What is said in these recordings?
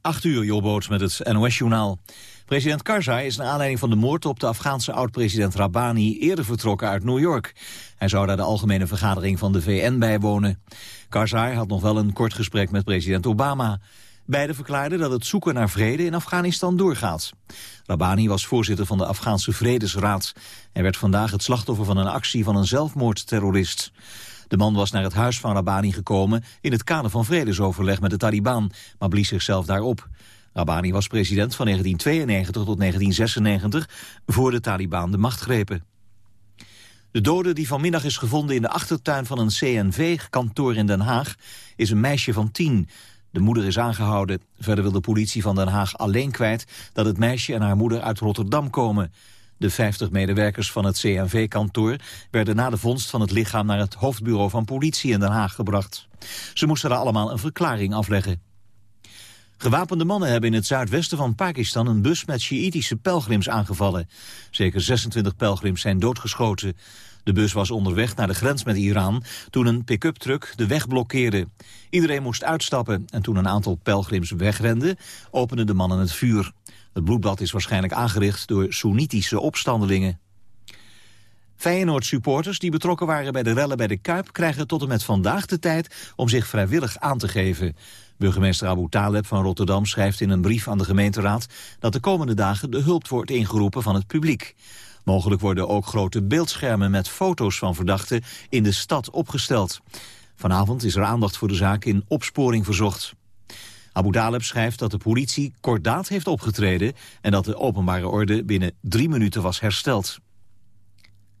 8 uur, Jobboot met het NOS-journaal. President Karzai is naar aanleiding van de moord op de Afghaanse oud-president Rabbani eerder vertrokken uit New York. Hij zou daar de algemene vergadering van de VN bijwonen. Karzai had nog wel een kort gesprek met president Obama. Beiden verklaarden dat het zoeken naar vrede in Afghanistan doorgaat. Rabbani was voorzitter van de Afghaanse Vredesraad. Hij werd vandaag het slachtoffer van een actie van een zelfmoordterrorist. De man was naar het huis van Rabbani gekomen in het kader van vredesoverleg met de Taliban, maar blies zichzelf daarop. Rabbani was president van 1992 tot 1996, voor de Taliban de macht grepen. De dode die vanmiddag is gevonden in de achtertuin van een CNV-kantoor in Den Haag is een meisje van tien. De moeder is aangehouden. Verder wil de politie van Den Haag alleen kwijt dat het meisje en haar moeder uit Rotterdam komen. De 50 medewerkers van het CNV-kantoor werden na de vondst van het lichaam naar het hoofdbureau van politie in Den Haag gebracht. Ze moesten daar allemaal een verklaring afleggen. Gewapende mannen hebben in het zuidwesten van Pakistan een bus met Sjiïtische pelgrims aangevallen. Zeker 26 pelgrims zijn doodgeschoten. De bus was onderweg naar de grens met Iran toen een pick-up truck de weg blokkeerde. Iedereen moest uitstappen en toen een aantal pelgrims wegrenden openden de mannen het vuur. Het bloedbad is waarschijnlijk aangericht door Soenitische opstandelingen. Feyenoord-supporters die betrokken waren bij de rellen bij de Kuip... krijgen tot en met vandaag de tijd om zich vrijwillig aan te geven. Burgemeester Abu Taleb van Rotterdam schrijft in een brief aan de gemeenteraad... dat de komende dagen de hulp wordt ingeroepen van het publiek. Mogelijk worden ook grote beeldschermen met foto's van verdachten in de stad opgesteld. Vanavond is er aandacht voor de zaak in opsporing verzocht. Abu Taleb schrijft dat de politie kordaat heeft opgetreden... en dat de openbare orde binnen drie minuten was hersteld.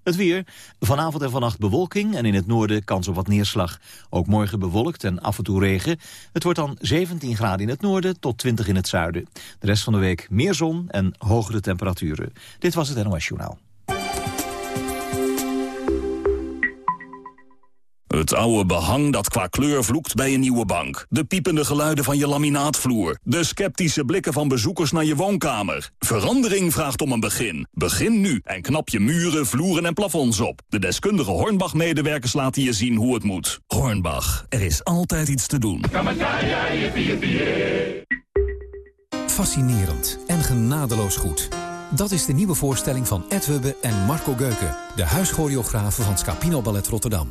Het weer. Vanavond en vannacht bewolking en in het noorden kans op wat neerslag. Ook morgen bewolkt en af en toe regen. Het wordt dan 17 graden in het noorden tot 20 in het zuiden. De rest van de week meer zon en hogere temperaturen. Dit was het NOS Journaal. Het oude behang dat qua kleur vloekt bij een nieuwe bank. De piepende geluiden van je laminaatvloer. De sceptische blikken van bezoekers naar je woonkamer. Verandering vraagt om een begin. Begin nu en knap je muren, vloeren en plafonds op. De deskundige Hornbach-medewerkers laten je zien hoe het moet. Hornbach, er is altijd iets te doen. Fascinerend en genadeloos goed. Dat is de nieuwe voorstelling van Ed Hubbe en Marco Geuken... de huischoreografen van Scapino Ballet Rotterdam.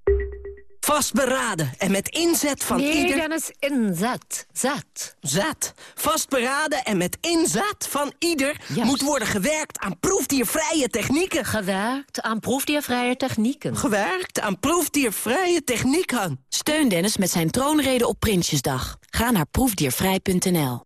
Vastberaden en met inzet van nee, ieder... Dennis, inzet. Zet. Zet. Vastberaden en met inzet van ieder... Juist. moet worden gewerkt aan proefdiervrije technieken. Gewerkt aan proefdiervrije technieken. Gewerkt aan proefdiervrije technieken. Steun Dennis met zijn troonrede op Prinsjesdag. Ga naar proefdiervrij.nl.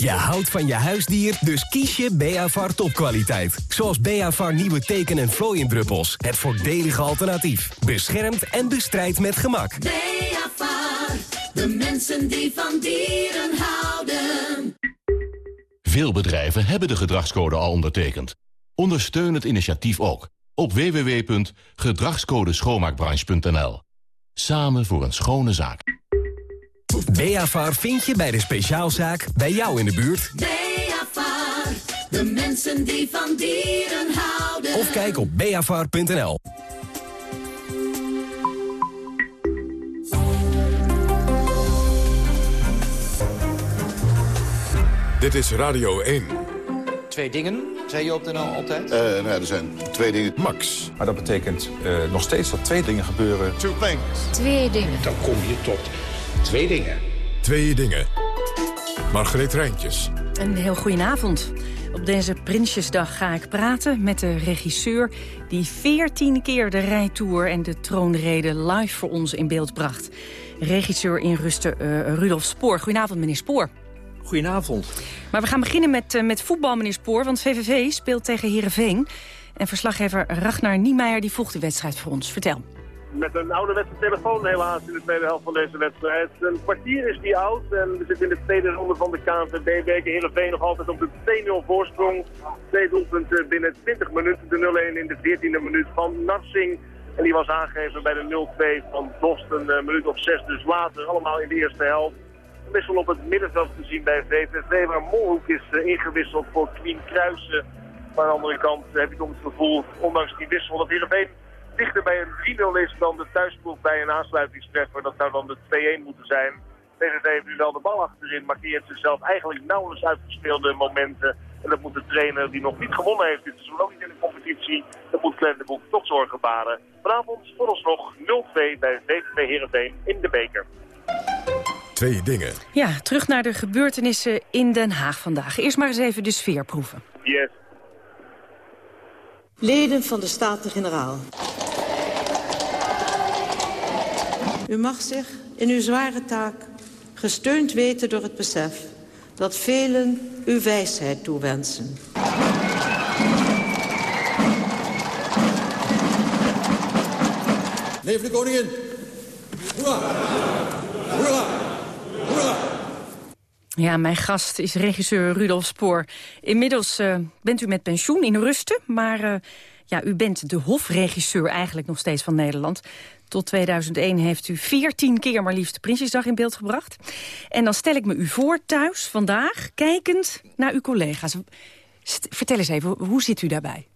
Je houdt van je huisdier, dus kies je Beavar topkwaliteit. Zoals Beavar nieuwe teken- en vlooiendruppels. Het voordelige alternatief. Beschermt en bestrijdt met gemak. Beavar, de mensen die van dieren houden. Veel bedrijven hebben de gedragscode al ondertekend. Ondersteun het initiatief ook op www.gedragscodeschoonmaakbranche.nl. Samen voor een schone zaak. Beavar vind je bij de speciaalzaak bij jou in de buurt. Beavar, de mensen die van dieren houden. Of kijk op beavar.nl. Dit is Radio 1. Twee dingen, zei je op de NL altijd? Eh, nou ja, er zijn twee dingen. Max. Maar dat betekent eh, nog steeds dat twee dingen gebeuren. Two things. Twee dingen. Dan kom je tot twee dingen. Twee dingen. Margreet Rijntjes. Een heel goedenavond. Op deze Prinsjesdag ga ik praten met de regisseur... die 14 keer de rijtour en de troonrede live voor ons in beeld bracht. Regisseur in rusten uh, Rudolf Spoor. Goedenavond, meneer Spoor. Goedenavond. Maar we gaan beginnen met, uh, met voetbal, meneer Spoor. Want VVV speelt tegen Heerenveen. En verslaggever Ragnar Niemeyer die volgt de wedstrijd voor ons. Vertel. Met een ouderwetse telefoon helaas in de tweede helft van deze wedstrijd. Een kwartier is die oud en we zitten in de tweede ronde van de KNVB-beker. Heerenveen nog altijd op de 2-0 voorsprong. Twee doelpunten binnen 20 minuten. De 0-1 in de 14e minuut van Narsing. En die was aangegeven bij de 0-2 van Dost een uh, minuut of zes dus later. Allemaal in de eerste helft. Een wissel op het middenveld te zien bij VVV, waar Molhoek is uh, ingewisseld voor Queen Kruisen. Maar aan de andere kant heb toch het gevoel, ondanks die wissel, dat Heerenveen dichter bij een 3-0 is dan de thuisploeg bij een aansluitingstreffer. Dat zou dan de 2-1 moeten zijn. VVV heeft nu wel de bal achterin, maar creëert zichzelf eigenlijk nauwelijks uitgespeelde momenten. En dat moet de trainer die nog niet gewonnen heeft dit seizoen ook niet in de competitie. Dat moet Glenn de Boek toch zorgen baren. Vanavond voor ons nog 0-2 bij VVV Heerenveen in de beker. Twee dingen. Ja, terug naar de gebeurtenissen in Den Haag vandaag. Eerst maar eens even de sfeer proeven. Yes. Leden van de Staten-Generaal. U mag zich in uw zware taak gesteund weten door het besef dat velen uw wijsheid toewensen. Neef de koningin. Hoera! Hoera! Hoera! Ja, mijn gast is regisseur Rudolf Spoor. Inmiddels uh, bent u met pensioen in rusten, maar uh, ja, u bent de hofregisseur eigenlijk nog steeds van Nederland. Tot 2001 heeft u 14 keer maar liefst Prinsjesdag in beeld gebracht. En dan stel ik me u voor thuis vandaag, kijkend naar uw collega's. Vertel eens even, hoe zit u daarbij?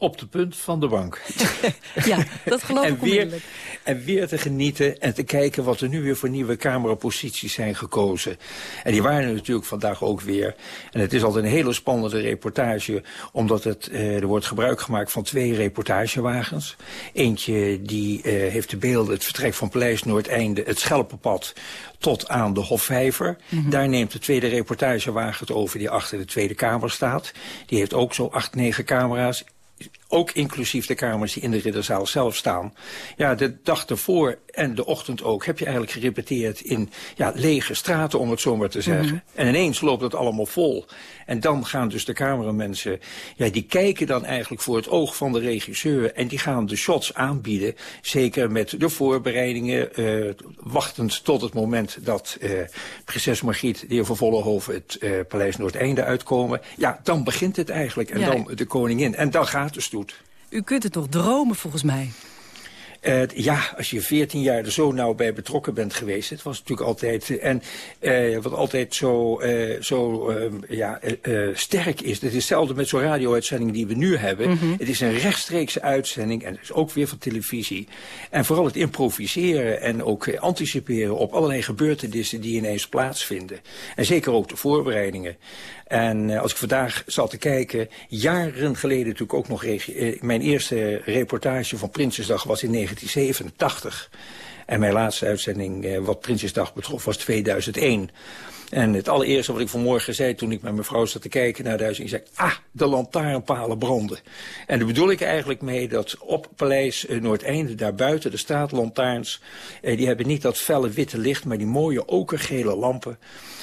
Op de punt van de bank. ja, dat geloof ik en weer, en weer te genieten en te kijken wat er nu weer voor nieuwe cameraposities zijn gekozen. En die waren er natuurlijk vandaag ook weer. En het is altijd een hele spannende reportage, omdat het, eh, er wordt gebruik gemaakt van twee reportagewagens. Eentje die eh, heeft de beelden, het vertrek van Paleis Noordeinde, het Schelpenpad, tot aan de Hofvijver. Mm -hmm. Daar neemt de tweede reportagewagen het over die achter de Tweede Kamer staat. Die heeft ook zo acht, negen camera's ook inclusief de kamers die in de ridderzaal zelf staan. Ja, de dag ervoor en de ochtend ook heb je eigenlijk gerepeteerd in ja, lege straten, om het zo maar te zeggen. Mm -hmm. En ineens loopt het allemaal vol. En dan gaan dus de cameramensen, ja, die kijken dan eigenlijk voor het oog van de regisseur. En die gaan de shots aanbieden, zeker met de voorbereidingen, uh, wachtend tot het moment dat uh, prinses Margriet, de heer van Vollenhoven, het uh, Paleis Noordeinde uitkomen. Ja, dan begint het eigenlijk. En ja. dan de koningin. En dan gaat de U kunt het toch dromen, volgens mij? Uh, ja, als je 14 jaar er zo nauw bij betrokken bent geweest. Het was natuurlijk altijd... En uh, wat altijd zo, uh, zo ja, sterk is... Het is hetzelfde met zo'n radio-uitzending die we nu hebben. Mm -hmm. Het is een rechtstreekse uitzending en het is ook weer van televisie. En vooral het improviseren en ook anticiperen op allerlei gebeurtenissen... die ineens plaatsvinden. En zeker ook de voorbereidingen. En uh, als ik vandaag zat te kijken, jaren geleden natuurlijk ook nog... Uh, mijn eerste reportage van Prinsjesdag was in 1987. En mijn laatste uitzending uh, wat Prinsjesdag betrof was 2001. En het allereerste wat ik vanmorgen zei toen ik met mijn vrouw zat te kijken naar huis... ik zei, ah, de lantaarnpalen branden. En daar bedoel ik eigenlijk mee dat op Paleis uh, Noordeinde, daar buiten, de straatlantaarns... Uh, die hebben niet dat felle witte licht, maar die mooie okergele lampen...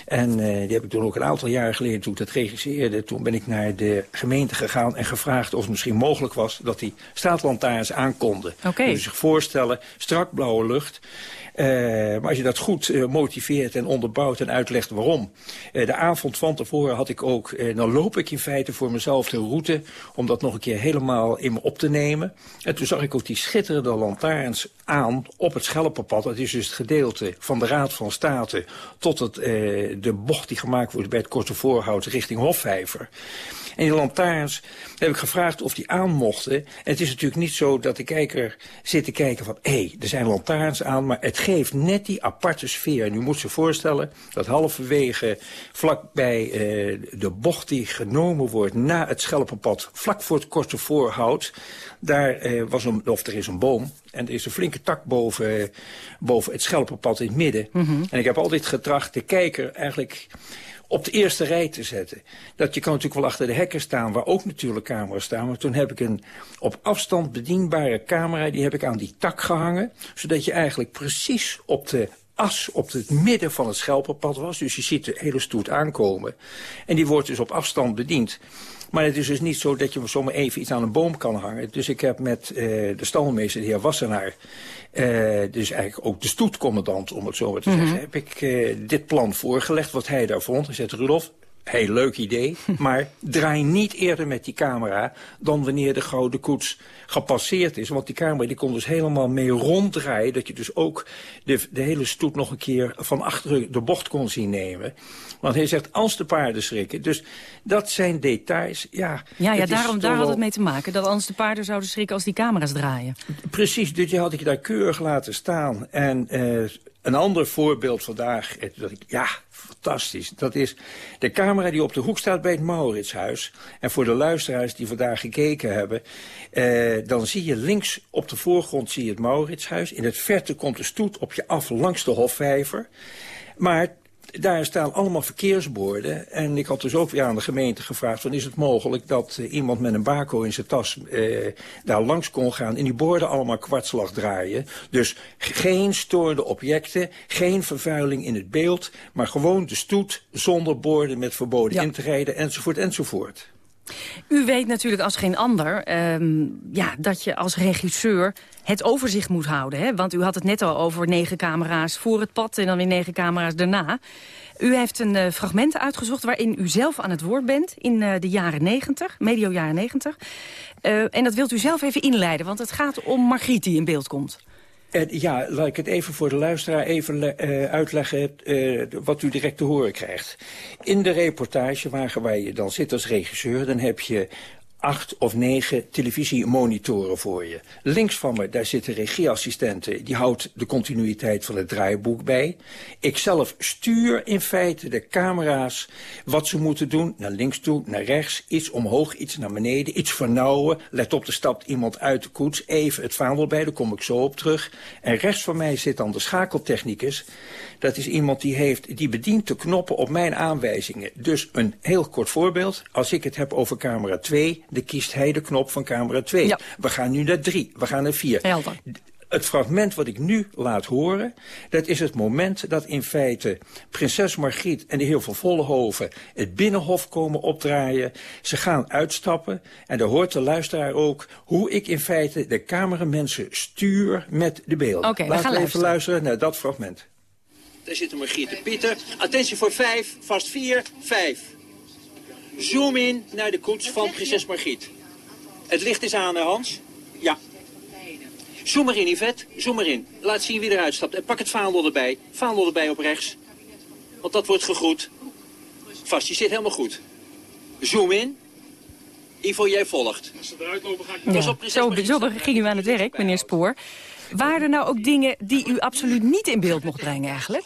En uh, die heb ik toen ook een aantal jaren geleden, toen ik dat regisseerde... toen ben ik naar de gemeente gegaan en gevraagd of het misschien mogelijk was... dat die straatlantaarns aankonden. Okay. Kun je zich voorstellen, strak blauwe lucht... Uh, maar als je dat goed uh, motiveert en onderbouwt en uitlegt waarom. Uh, de avond van tevoren had ik ook, dan loop ik in feite voor mezelf de route... om dat nog een keer helemaal in me op te nemen. En toen zag ik ook die schitterende lantaarns aan op het Schelpenpad. Dat is dus het gedeelte van de Raad van State... tot het, de bocht die gemaakt wordt bij het Korte Voorhout richting Hofvijver. En die lantaarns heb ik gevraagd of die aan mochten. En het is natuurlijk niet zo dat de kijker zit te kijken van... hé, hey, er zijn lantaarns aan, maar het geeft net die aparte sfeer. En u moet zich voorstellen dat halverwege vlakbij uh, de bocht die genomen wordt... na het Schelpenpad, vlak voor het korte voorhout... daar uh, was een, of er is een boom en er is een flinke tak boven, boven het Schelpenpad in het midden. Mm -hmm. En ik heb altijd getracht de kijker eigenlijk op de eerste rij te zetten. Dat je kan natuurlijk wel achter de hekken staan, waar ook natuurlijk camera's staan. Maar toen heb ik een op afstand bedienbare camera, die heb ik aan die tak gehangen. Zodat je eigenlijk precies op de as op het midden van het Schelpenpad was. Dus je ziet de hele stoet aankomen. En die wordt dus op afstand bediend. Maar het is dus niet zo dat je zomaar even iets aan een boom kan hangen. Dus ik heb met uh, de stalmeester, de heer Wassenaar... Uh, dus eigenlijk ook de stoetcommandant, om het zo maar te zeggen... Mm -hmm. heb ik uh, dit plan voorgelegd, wat hij daar vond. Hij zegt, Rudolf, heel leuk idee, maar draai niet eerder met die camera dan wanneer de gouden koets gepasseerd is. Want die camera die kon dus helemaal mee ronddraaien, dat je dus ook de, de hele stoet nog een keer van achter de bocht kon zien nemen. Want hij zegt, als de paarden schrikken. Dus dat zijn details, ja. Ja, ja daarom, daar had het mee te maken, dat anders de paarden zouden schrikken als die camera's draaien. Precies, dus je had ik daar keurig laten staan. En uh, een ander voorbeeld vandaag, dat ik, ja, fantastisch. Dat is de camera die op de hoek staat bij het Mauritshuis. En voor de luisteraars die vandaag gekeken hebben... Eh, dan zie je links op de voorgrond zie je het Mauritshuis. In het verte komt de stoet op je af langs de Hofvijver. Maar daar staan allemaal verkeersborden. En ik had dus ook weer aan de gemeente gevraagd... van is het mogelijk dat uh, iemand met een bako in zijn tas uh, daar langs kon gaan... en die borden allemaal kwartslag draaien. Dus geen stoorde objecten, geen vervuiling in het beeld... maar gewoon de stoet zonder borden met verboden ja. in te rijden, enzovoort, enzovoort. U weet natuurlijk als geen ander um, ja, dat je als regisseur het overzicht moet houden. Hè? Want u had het net al over negen camera's voor het pad en dan weer negen camera's daarna. U heeft een uh, fragment uitgezocht waarin u zelf aan het woord bent in uh, de jaren negentig, medio jaren negentig. Uh, en dat wilt u zelf even inleiden, want het gaat om Margriet die in beeld komt. Ja, laat ik het even voor de luisteraar even uh, uitleggen uh, wat u direct te horen krijgt. In de reportage waar, waar je dan zit als regisseur, dan heb je acht of negen televisiemonitoren voor je. Links van me, daar zitten regieassistenten. Die houdt de continuïteit van het draaiboek bij. Ik zelf stuur in feite de camera's wat ze moeten doen. Naar links toe, naar rechts, iets omhoog, iets naar beneden, iets vernauwen. Let op, er stapt iemand uit de koets. Even het vaandel bij, daar kom ik zo op terug. En rechts van mij zit dan de schakeltechnicus. Dat is iemand die, heeft, die bedient de knoppen op mijn aanwijzingen. Dus een heel kort voorbeeld. Als ik het heb over camera 2, dan kiest hij de knop van camera 2. Ja. We gaan nu naar 3, we gaan naar 4. Helder. Het fragment wat ik nu laat horen, dat is het moment dat in feite prinses Margriet en de heer van Vollenhoven het binnenhof komen opdraaien. Ze gaan uitstappen en daar hoort de luisteraar ook hoe ik in feite de cameramensen stuur met de beelden. Okay, Laten we, we even luisteren naar dat fragment. Daar zitten Margriet en Pieter. Attentie voor vijf, vast vier, vijf. Zoom in naar de koets van prinses Margriet. Het licht is aan, Hans. Ja. Zoom maar in, Yvette. Zoom maar in. Laat zien wie eruit stapt. En pak het vaandel erbij. Vaandel erbij op rechts. Want dat wordt gegroet. Vast, je zit helemaal goed. Zoom in. Ivo, jij volgt. Als ze eruit lopen, ga ik... Ja. Op, zo, zo ging u aan het werk, meneer Spoor. Waren er nou ook dingen die u absoluut niet in beeld mocht brengen eigenlijk?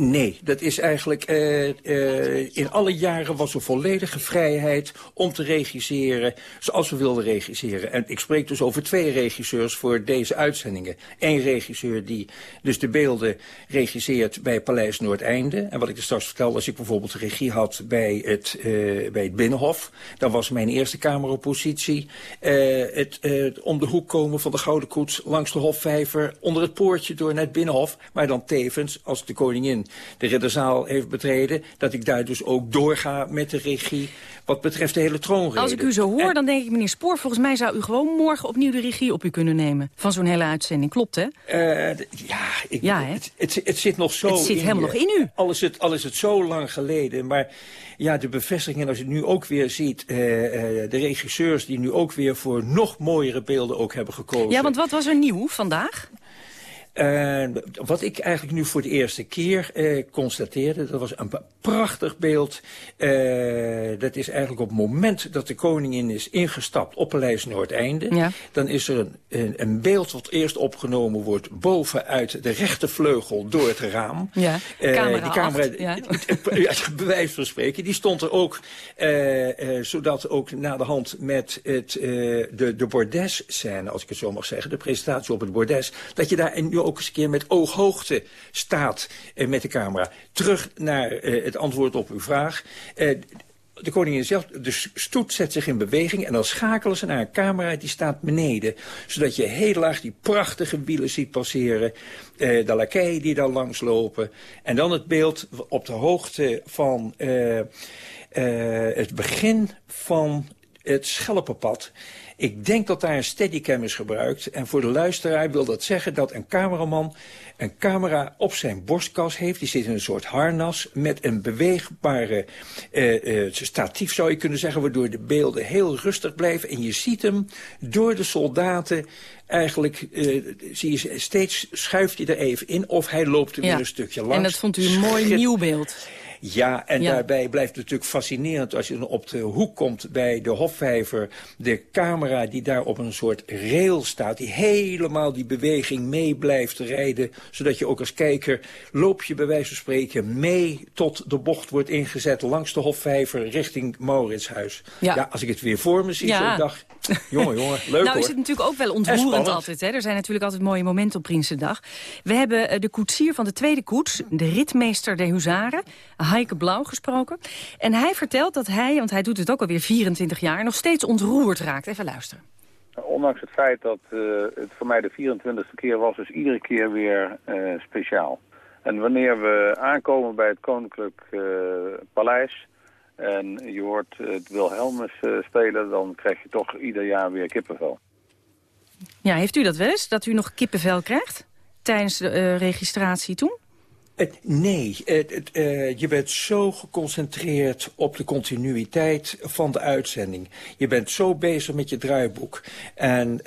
Nee, dat is eigenlijk... Uh, uh, in alle jaren was er volledige vrijheid om te regisseren zoals we wilden regisseren. En ik spreek dus over twee regisseurs voor deze uitzendingen. Eén regisseur die dus de beelden regisseert bij Paleis Noordeinde. En wat ik er straks vertelde, als ik bijvoorbeeld de regie had bij het, uh, bij het Binnenhof... dan was mijn eerste camerapositie het om de hoek komen van de Gouden Koets... langs de Hofvijver, onder het poortje door naar het Binnenhof... maar dan tevens, als de koningin de ridderzaal heeft betreden... dat ik daar dus ook doorga met de regie wat betreft de hele troonrede. Als ik u zo hoor, en... dan denk ik, meneer Spoor... volgens mij zou u gewoon morgen opnieuw de regie op u kunnen nemen... van zo'n hele uitzending. Klopt, hè? Uh, ja, ik, ja hè? Het, het, het, zit nog zo Het zit in helemaal nog in u. Al is, het, al is het zo lang geleden, maar... Ja, de bevestiging, en als je het nu ook weer ziet... Uh, uh, de regisseurs die nu ook weer voor nog mooiere beelden ook hebben gekozen. Ja, want wat was er nieuw vandaag? Uh, wat ik eigenlijk nu voor de eerste keer uh, constateerde, dat was een prachtig beeld. Uh, dat is eigenlijk op het moment dat de koningin is ingestapt op Paleis Noordeinde. Ja. Dan is er een, een, een, beeld wat eerst opgenomen wordt bovenuit de rechtervleugel door het raam. Ja, camera die camera, ja. bij wijze van spreken, die stond er ook, zodat ook na de hand met het, de, de bordes-scène, als ik het zo mag zeggen, de presentatie op het bordes, dat je daar nu ook eens een keer met ooghoogte staat eh, met de camera. Terug naar eh, het antwoord op uw vraag. Eh, de koningin zelf, de stoet zet zich in beweging... en dan schakelen ze naar een camera die staat beneden. Zodat je heel laag die prachtige wielen ziet passeren. De lakeien die daar langs lopen. En dan het beeld op de hoogte van het begin van het Schelpenpad. Ik denk dat daar een steadicam is gebruikt. En voor de luisteraar wil dat zeggen dat een cameraman een camera op zijn borstkas heeft. Die zit in een soort harnas met een beweegbare uh, uh, statief, zou je kunnen zeggen... waardoor de beelden heel rustig blijven. En je ziet hem door de soldaten eigenlijk uh, zie je steeds schuift hij er even in of hij loopt er ja. weer een stukje langs. En dat vond u een mooi nieuw beeld. Ja, en ja. daarbij blijft het natuurlijk fascinerend als je dan op de hoek komt bij de Hofvijver. De camera die daar op een soort rail staat, die helemaal die beweging mee blijft rijden. Zodat je ook als kijker loop je bij wijze van spreken mee tot de bocht wordt ingezet langs de Hofvijver richting Mauritshuis. Ja, ja als ik het weer voor me zie, ja. zo'n dag. Jongen, jongen, leuk Nou hoor. is het natuurlijk ook wel ontroerend altijd. Hè? Er zijn natuurlijk altijd mooie momenten op Prinsendag. We hebben de koetsier van de tweede koets, de ritmeester der Huzaren, Heike Blauw, gesproken. En hij vertelt dat hij, want hij doet het ook alweer 24 jaar, nog steeds ontroerd raakt. Even luisteren. Ondanks het feit dat uh, het voor mij de 24e keer was, is iedere keer weer uh, speciaal. En wanneer we aankomen bij het Koninklijk uh, Paleis en je hoort het Wilhelmus spelen, dan krijg je toch ieder jaar weer kippenvel. Ja, heeft u dat wel eens, dat u nog kippenvel krijgt tijdens de registratie toen? Nee, het, het, uh, je bent zo geconcentreerd op de continuïteit van de uitzending. Je bent zo bezig met je draaiboek. En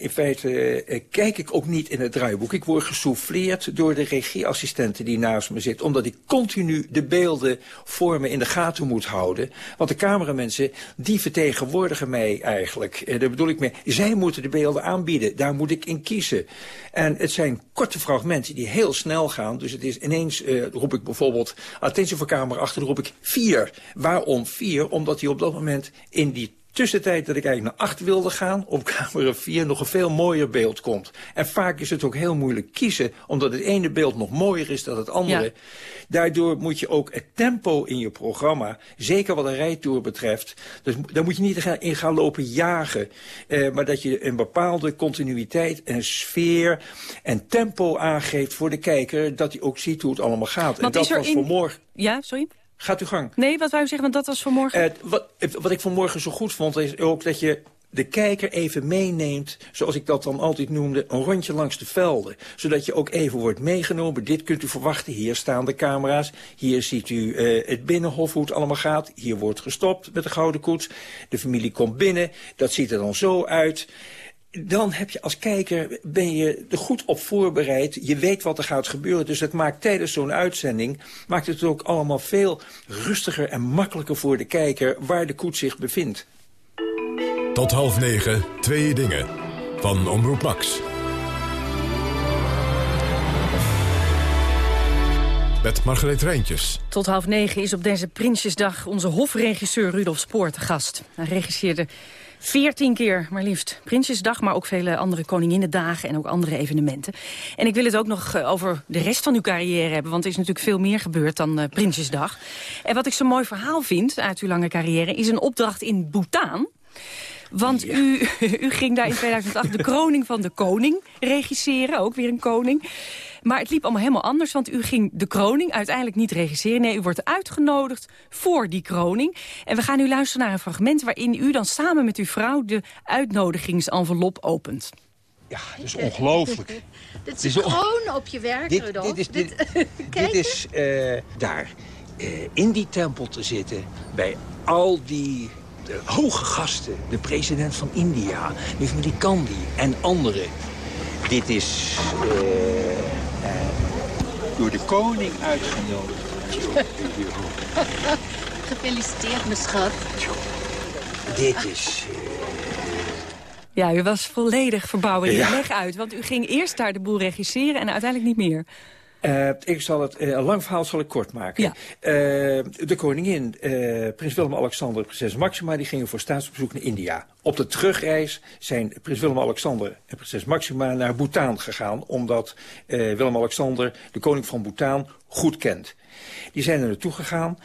in feite kijk ik ook niet in het draaiboek. Ik word gesouffleerd door de regieassistenten die naast me zit. Omdat ik continu de beelden voor me in de gaten moet houden. Want de cameramensen, die vertegenwoordigen mij eigenlijk. daar bedoel ik mee, zij moeten de beelden aanbieden. Daar moet ik in kiezen. En het zijn korte fragmenten die heel snel gaan. Dus het is ineens uh, roep ik bijvoorbeeld attentie voor camera achter, dan roep ik vier. Waarom vier? Omdat hij op dat moment in die tussentijd dat ik eigenlijk naar 8 wilde gaan, op camera 4 nog een veel mooier beeld komt. En vaak is het ook heel moeilijk kiezen, omdat het ene beeld nog mooier is dan het andere. Ja. Daardoor moet je ook het tempo in je programma, zeker wat een rijtour betreft, dus daar moet je niet in gaan lopen jagen. Uh, maar dat je een bepaalde continuïteit en sfeer en tempo aangeeft voor de kijker, dat hij ook ziet hoe het allemaal gaat. Want en dat was in... vanmorgen... Ja, sorry? Gaat u gang. Nee, wat wou u zeggen, want dat was vanmorgen? Uh, wat, wat ik vanmorgen zo goed vond, is ook dat je de kijker even meeneemt, zoals ik dat dan altijd noemde, een rondje langs de velden. Zodat je ook even wordt meegenomen. Dit kunt u verwachten. Hier staan de camera's. Hier ziet u uh, het binnenhof, hoe het allemaal gaat. Hier wordt gestopt met de gouden koets. De familie komt binnen. Dat ziet er dan zo uit dan heb je als kijker, ben je er goed op voorbereid. Je weet wat er gaat gebeuren. Dus het maakt tijdens zo'n uitzending... maakt het ook allemaal veel rustiger en makkelijker voor de kijker... waar de koets zich bevindt. Tot half negen, twee dingen. Van Omroep Max. Met Margreet Rijntjes. Tot half negen is op deze Prinsjesdag onze hofregisseur Rudolf Spoor te gast. Hij regisseerde 14 keer, maar liefst. Prinsjesdag, maar ook vele andere Koninginnedagen en ook andere evenementen. En ik wil het ook nog over de rest van uw carrière hebben, want er is natuurlijk veel meer gebeurd dan uh, Prinsjesdag. En wat ik zo'n mooi verhaal vind uit uw lange carrière, is een opdracht in Bhutan. Want ja. u, u ging daar in 2008 de kroning van de koning regisseren, ook weer een koning. Maar het liep allemaal helemaal anders, want u ging de kroning uiteindelijk niet regisseren. Nee, u wordt uitgenodigd voor die kroning. En we gaan nu luisteren naar een fragment waarin u dan samen met uw vrouw de uitnodigingsenvelop opent. Ja, dat is ongelooflijk. Dit is gewoon op je werk, dit, Rudolf. Dit is, dit, dit, dit is uh, daar, uh, in die tempel te zitten, bij al die de hoge gasten. De president van India, de familie Gandhi en anderen. Dit is uh, uh, door de koning uitgenodigd. Gefeliciteerd, mijn schat. Dit is... Uh... Ja, u was volledig verbouwen ja. leg uit. Want u ging eerst daar de boel regisseren en uiteindelijk niet meer. Uh, ik zal het, uh, een lang verhaal zal ik kort maken. Ja. Uh, de koningin, prins Willem-Alexander en prinses Maxima... die gingen voor staatsbezoek naar India. Op de terugreis zijn prins Willem-Alexander en prinses Maxima naar Bhutan gegaan... omdat Willem-Alexander, de koning van Bhutan, goed kent. Die zijn er naartoe gegaan.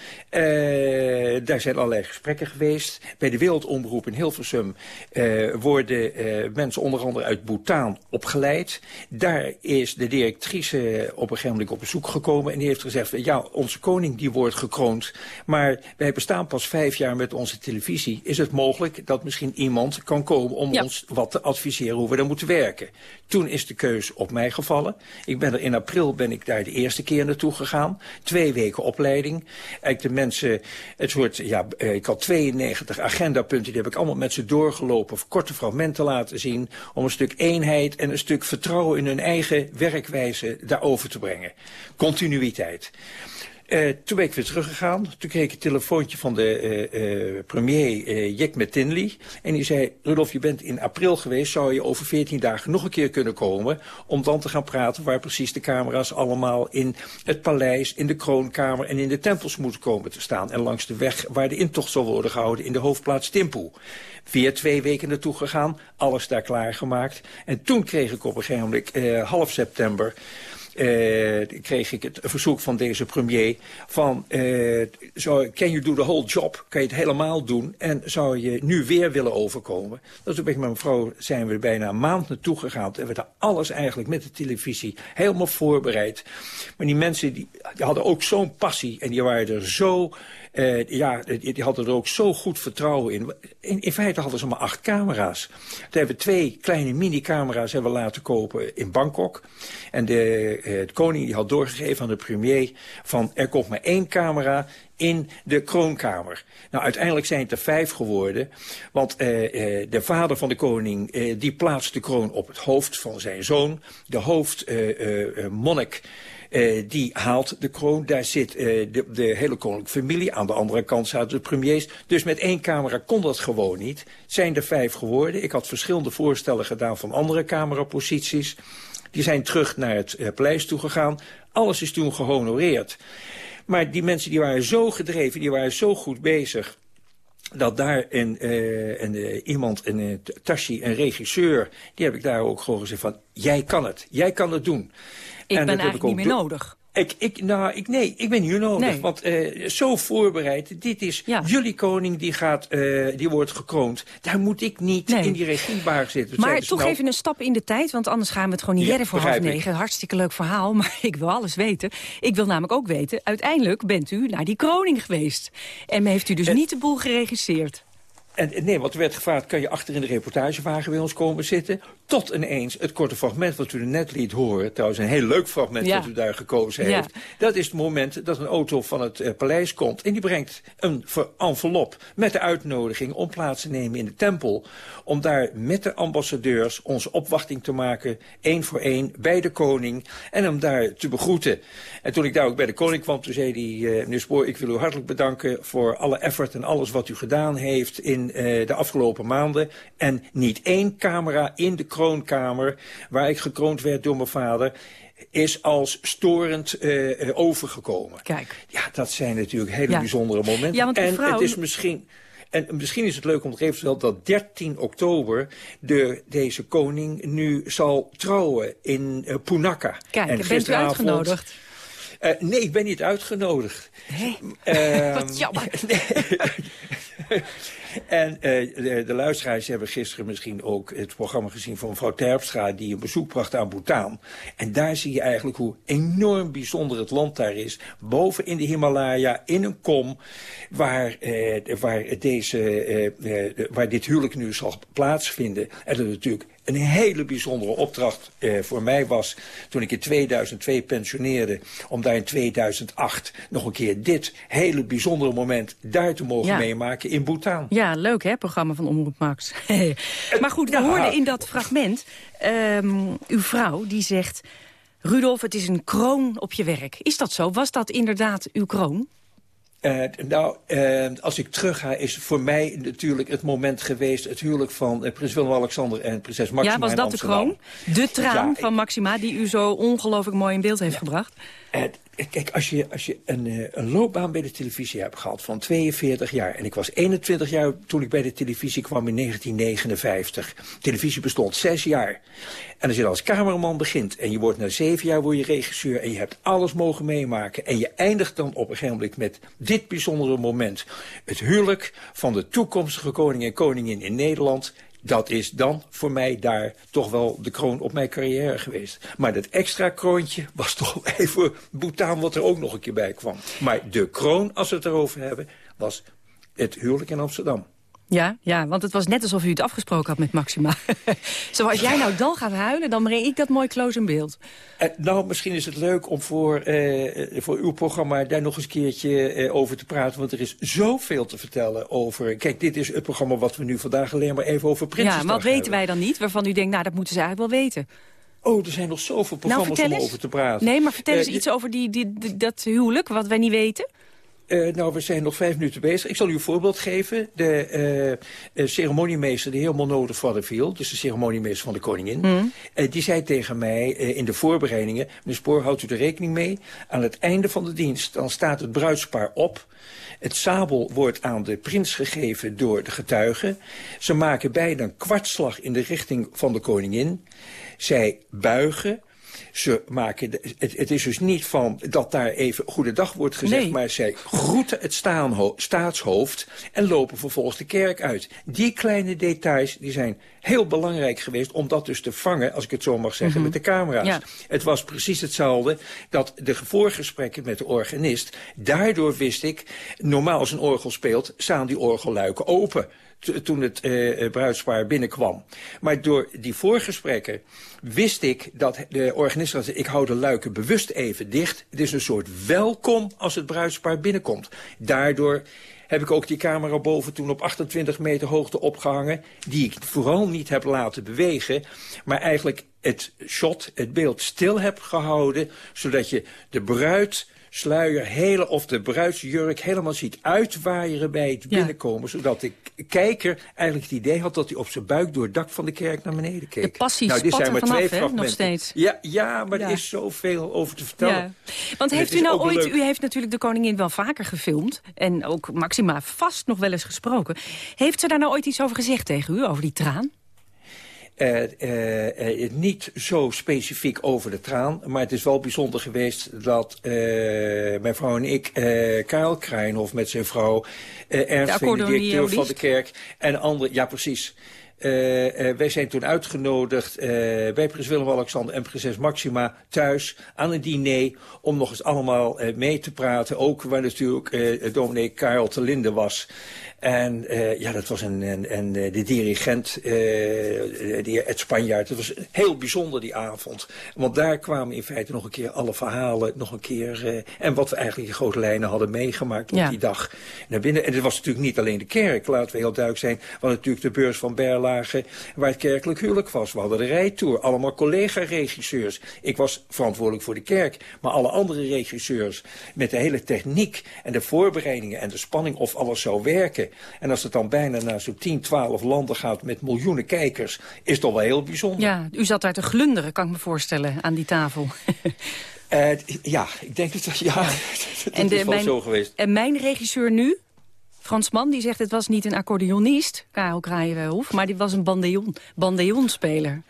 daar zijn allerlei gesprekken geweest. Bij de Wereldomroep in Hilversum uh, worden uh, mensen onder andere uit Bhutan opgeleid. Daar is de directrice op een gegeven moment op bezoek gekomen... en die heeft gezegd, ja, onze koning die wordt gekroond... maar wij bestaan pas vijf jaar met onze televisie. Is het mogelijk dat misschien iemand kan komen om ja. ons wat te adviseren... hoe we daar moeten werken? Toen is de keus op mij gevallen. Ik ben er in april ben ik daar de eerste keer naartoe gegaan. Twee weken opleiding. Eigenlijk de mensen, het soort, ja, ik had 92 agendapunten, die heb ik allemaal met ze doorgelopen, of korte fragmenten laten zien, om een stuk eenheid en een stuk vertrouwen in hun eigen werkwijze daarover te brengen. Continuïteit. Uh, toen ben ik weer teruggegaan. Toen kreeg ik een telefoontje van de uh, uh, premier uh, Jack McTinley. En die zei, Rudolf, je bent in april geweest. Zou je over 14 dagen nog een keer kunnen komen... om dan te gaan praten waar precies de camera's allemaal in het paleis... in de kroonkamer en in de tempels moeten komen te staan. En langs de weg waar de intocht zal worden gehouden in de hoofdplaats Timpoe. Weer twee weken naartoe gegaan, alles daar klaargemaakt. En toen kreeg ik op een gegeven moment, half september... Uh, kreeg ik het verzoek van deze premier van, uh, zou, can you do the whole job? Kan je het helemaal doen? En zou je nu weer willen overkomen? Dus toen ben ik met mijn vrouw zijn we bijna een maand naartoe gegaan. En we daar alles eigenlijk met de televisie helemaal voorbereid. Maar die mensen die hadden ook zo'n passie en die waren er zo... Uh, ja, die, hadden er ook zo goed vertrouwen in. in. In feite hadden ze maar acht camera's. Toen hebben we twee kleine mini-camera's laten kopen in Bangkok. En de, de koning die had doorgegeven aan de premier... van er komt maar één camera in de kroonkamer. Nou, uiteindelijk zijn het er vijf geworden. Want uh, de vader van de koning, uh, die plaatst de kroon op het hoofd van zijn zoon. De hoofdmonnik... Uh, die haalt de kroon. Daar zit uh, de, de, hele koninklijke familie. Aan de andere kant zaten de premiers. Dus met één camera kon dat gewoon niet. Zijn er vijf geworden. Ik had verschillende voorstellen gedaan van andere cameraposities. Die zijn terug naar het uh, paleis toegegaan. Alles is toen gehonoreerd. Maar die mensen die waren zo gedreven, die waren zo goed bezig dat daar een, uh, een, iemand, een uh, Tashi, een regisseur... die heb ik daar ook gewoon gezegd van... jij kan het, jij kan het doen. Ik en ben eigenlijk niet meer nodig. Ik, ik, nou, ik, nee, ik ben hier nodig. Nee. Want uh, zo voorbereid. Dit is ja. jullie koning die, gaat, uh, die wordt gekroond. Daar moet ik niet nee. in die regiebaar zitten. Maar toch nou, even een stap in de tijd. Want anders gaan we het gewoon niet ja, redden voor half negen. Hartstikke leuk verhaal. Maar ik wil alles weten. Ik wil namelijk ook weten. Uiteindelijk bent u naar die kroning geweest. En heeft u dus en, niet de boel geregisseerd. En, nee, wat er werd gevraagd, kan je achter in de reportagewagen bij ons komen zitten? Tot ineens het korte fragment wat u net liet horen. Trouwens, een heel leuk fragment ja. wat u daar gekozen ja. heeft. Dat is het moment dat een auto van het uh, paleis komt. En die brengt een envelop met de uitnodiging om plaats te nemen in de tempel. Om daar met de ambassadeurs onze opwachting te maken. één voor één bij de koning. En om daar te begroeten. En toen ik daar ook bij de koning kwam, toen zei hij... Uh, meneer Spoor, ik wil u hartelijk bedanken voor alle effort en alles wat u gedaan heeft... in uh, de afgelopen maanden. En niet één camera in de kroonkamer, waar ik gekroond werd door mijn vader is als storend uh, overgekomen. Kijk. Ja, dat zijn natuurlijk hele ja. bijzondere momenten. Ja, want en vrouw... het is misschien... En misschien is het leuk om te even te vertellen dat 13 oktober de, deze koning nu zal trouwen in uh, Punakha. Kijk, en bent u uitgenodigd? Uh, nee, ik ben niet uitgenodigd. Nee? Uh, Wat jammer. En uh, de, de, luisteraars hebben gisteren misschien ook het programma gezien van mevrouw Terpstra... die een bezoek bracht aan Bhutan. En daar zie je eigenlijk hoe enorm bijzonder het land daar is. Boven in de Himalaya, in een kom, waar, uh, waar, deze, uh, waar dit huwelijk nu zal plaatsvinden. En dat natuurlijk een hele bijzondere opdracht uh, voor mij was... toen ik in 2002 pensioneerde... om daar in 2008 nog een keer dit hele bijzondere moment... daar te mogen ja. meemaken in Bhutan. Ja, leuk hè, programma van Omroep Max. maar goed, we ja. hoorden in dat fragment... Um, uw vrouw die zegt... Rudolf, het is een kroon op je werk. Is dat zo? Was dat inderdaad uw kroon? Uh, nou, uh, als ik terug ga, is voor mij natuurlijk het moment geweest... het huwelijk van uh, prins Willem-Alexander en prinses Maxima Ja, was dat de kroon? De traan ja, van Maxima, die u zo ongelooflijk mooi in beeld heeft ja. gebracht? Kijk, als je, als je een, uh, een loopbaan bij de televisie hebt gehad van 42 jaar... en ik was 21 jaar toen ik bij de televisie kwam in 1959. Televisie bestond zes jaar. En als je dan als cameraman begint en je wordt na zeven jaar word je regisseur... en je hebt alles mogen meemaken... en je eindigt dan op een gegeven moment met dit bijzondere moment. Het huwelijk van de toekomstige koning en koningin in Nederland dat is dan voor mij daar toch wel de kroon op mijn carrière geweest. Maar dat extra kroontje was toch even boetaan wat er ook nog een keer bij kwam. Maar de kroon, als we het erover hebben, was het huwelijk in Amsterdam. Ja, ja, want het was net alsof u het afgesproken had met Maxima. Zoals jij nou dan gaat huilen, dan breng ik dat mooi close in beeld. Uh, nou, misschien is het leuk om voor, uh, voor uw programma daar nog eens een keertje uh, over te praten. Want er is zoveel te vertellen over... Kijk, dit is het programma wat we nu vandaag alleen maar even over Prinsjesdag Ja, wat weten wij dan niet, waarvan u denkt, nou, dat moeten ze eigenlijk wel weten. Oh, er zijn nog zoveel programma's nou, om over te praten. Nee, maar vertel eens iets over die, die, die, dat huwelijk, wat wij niet weten. Uh, nou, we zijn nog vijf minuten bezig. Ik zal u een voorbeeld geven. De uh, ceremoniemeester, de heer Monode Vaderviel, dus de ceremoniemeester van de koningin, mm. uh, die zei tegen mij in de voorbereidingen, meneer Spoor, houdt u er rekening mee? Aan het einde van de dienst, dan staat het bruidspaar op. Het sabel wordt aan de prins gegeven door de getuigen. Ze maken beide een kwartslag in de richting van de koningin. Zij buigen. Ze maken de, het, het, is dus niet van dat daar even goedendag wordt gezegd... Nee. maar zij groeten het staatshoofd en lopen vervolgens de kerk uit. Die kleine details die zijn heel belangrijk geweest om dat dus te vangen... als ik het zo mag zeggen, mm -hmm. met de camera's. Ja. Het was precies hetzelfde dat de voorgesprekken met de organist... daardoor wist ik, normaal als een orgel speelt, staan die orgelluiken open toen het uh, bruidspaar binnenkwam. Maar door die voorgesprekken wist ik dat de organist had ik hou de luiken bewust even dicht. Het is een soort welkom als het bruidspaar binnenkomt. Daardoor heb ik ook die camera boven toen op 28 meter hoogte opgehangen... die ik vooral niet heb laten bewegen... maar eigenlijk het shot, het beeld stil heb gehouden... zodat je de bruid sluier hele, of de bruidsjurk helemaal ziet uitwaaieren bij het ja. binnenkomen. Zodat de kijker eigenlijk het idee had dat hij op zijn buik door het dak van de kerk naar beneden keek. De passie nou, dit zijn maar vanaf, twee nog steeds. Ja, ja maar ja. er is zoveel over te vertellen. Ja. Want heeft u nou ooit, u heeft natuurlijk de koningin wel vaker gefilmd. En ook Maxima vast nog wel eens gesproken. Heeft ze daar nou ooit iets over gezegd tegen u, over die traan? Uh, uh, uh, niet zo specifiek over de traan, maar het is wel bijzonder geweest dat mijn vrouw en ik, Karel Krijnhoff met zijn vrouw, Ernst de directeur van de kerk en andere, ja precies. Wij zijn toen uitgenodigd bij prins Willem-Alexander en prinses Maxima thuis aan een diner om nog eens allemaal mee te praten. Ook waar natuurlijk dominee Karel te Linde was. En uh, ja, dat was een, een, een de dirigent, uh, die, het Spanjaard. Het was heel bijzonder die avond. Want daar kwamen in feite nog een keer alle verhalen, nog een keer... Uh, en wat we eigenlijk in grote lijnen hadden meegemaakt op Ja. die dag naar binnen. En het was natuurlijk niet alleen de kerk, laten we heel duidelijk zijn. Hadden natuurlijk de beurs van Waar het kerkelijk huwelijk was. We hadden de rijtour, allemaal collega-regisseurs. Ik was verantwoordelijk voor de kerk. Maar alle andere regisseurs, met de hele techniek en de voorbereidingen en de spanning of alles zou werken. En als het dan bijna naar zo'n 10, 12 landen gaat met miljoenen kijkers, is het toch wel heel bijzonder. Ja, u zat daar te glunderen, kan ik me voorstellen, aan die tafel. Uh, ja, ik denk dat dat, ja, dat en is wel mijn, zo geweest. En mijn regisseur nu, Frans Mann, die zegt het was niet een accordeonist, Karel Kraaienhoef, maar die was een bandeon, bandeonspeler.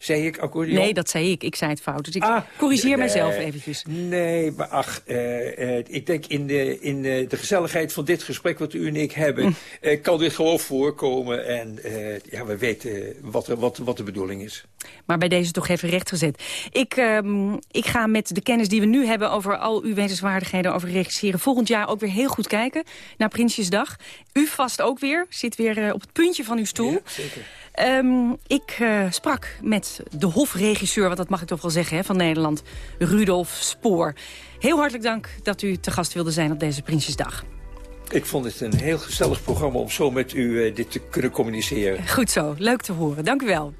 Zei ik accordeon? Nee, dat zei ik. Ik zei het fout. Dus ik Ah, corrigeer mijzelf eventjes. Nee, maar ach, uh, uh, ik denk in, de, in de gezelligheid van dit gesprek wat u en ik hebben... Hm. Uh, kan dit gewoon voorkomen. En ja, we weten wat, er, wat, wat de bedoeling is. Maar bij deze toch even rechtgezet. Ik, um, ik ga met de kennis die we nu hebben over al uw wetenswaardigheden over regisseren... volgend jaar ook weer heel goed kijken naar Prinsjesdag. U vast ook weer, zit weer op het puntje van uw stoel. Ja, zeker. Um, ik uh, sprak met de hofregisseur, want dat mag ik toch wel zeggen, hè, van Nederland, Rudolf Spoor. Heel hartelijk dank dat u te gast wilde zijn op deze Prinsjesdag. Ik vond het een heel gezellig programma om zo met u uh, dit te kunnen communiceren. Goed zo, leuk te horen. Dank u wel.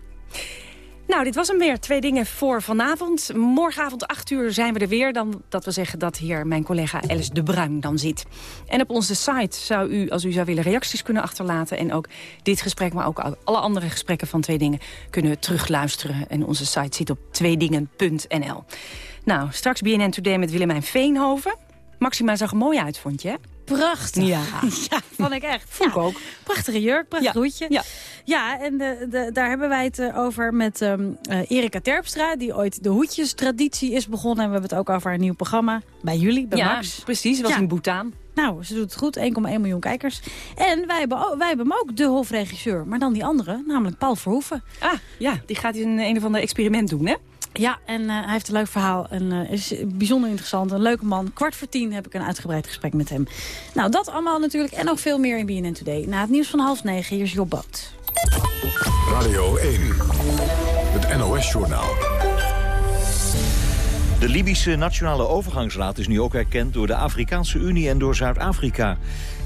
Nou, dit was hem weer. Twee dingen voor vanavond. Morgenavond 8 uur zijn we er weer. Dan, dat we zeggen dat hier mijn collega Alice de Bruin dan zit. En op onze site zou u, als u zou willen, reacties kunnen achterlaten. En ook dit gesprek, maar ook alle andere gesprekken van Twee Dingen... kunnen terugluisteren. En onze site zit op tweedingen.nl. Nou, straks BNN Today met Willemijn Veenhoven. Maxima zag er mooi uit, vond je? Prachtig. Ja. ja, vond ik echt. Vond ik Ja. ook. Prachtige jurk, prachtig Ja. hoedje. Ja. Ja, en de, de, daar hebben wij het eh, over met eh, Erika Terpstra... die ooit de hoedjestraditie is begonnen. En we hebben het ook over haar nieuw programma bij jullie, bij Ja, Max. precies. Was Ja. in Bhutan. Nou, ze doet het goed. 1,1 miljoen kijkers. En wij hebben, ook- wij hebben hem ook, de hofregisseur. Maar dan die andere, namelijk Paul Verhoeven. Ah, ja, die gaat een, een of ander experiment doen, hè? Ja, en eh, hij heeft een leuk verhaal. En eh, is bijzonder interessant. Een leuke man. Kwart voor tien heb ik een uitgebreid gesprek met hem. Nou, dat allemaal natuurlijk. En nog veel meer in BNN Today. Na het nieuws van half negen, hier is Job Boot. Radio 1. Het NOS-journaal. De Libische Nationale Overgangsraad is nu ook erkend door de Afrikaanse Unie en door Zuid-Afrika.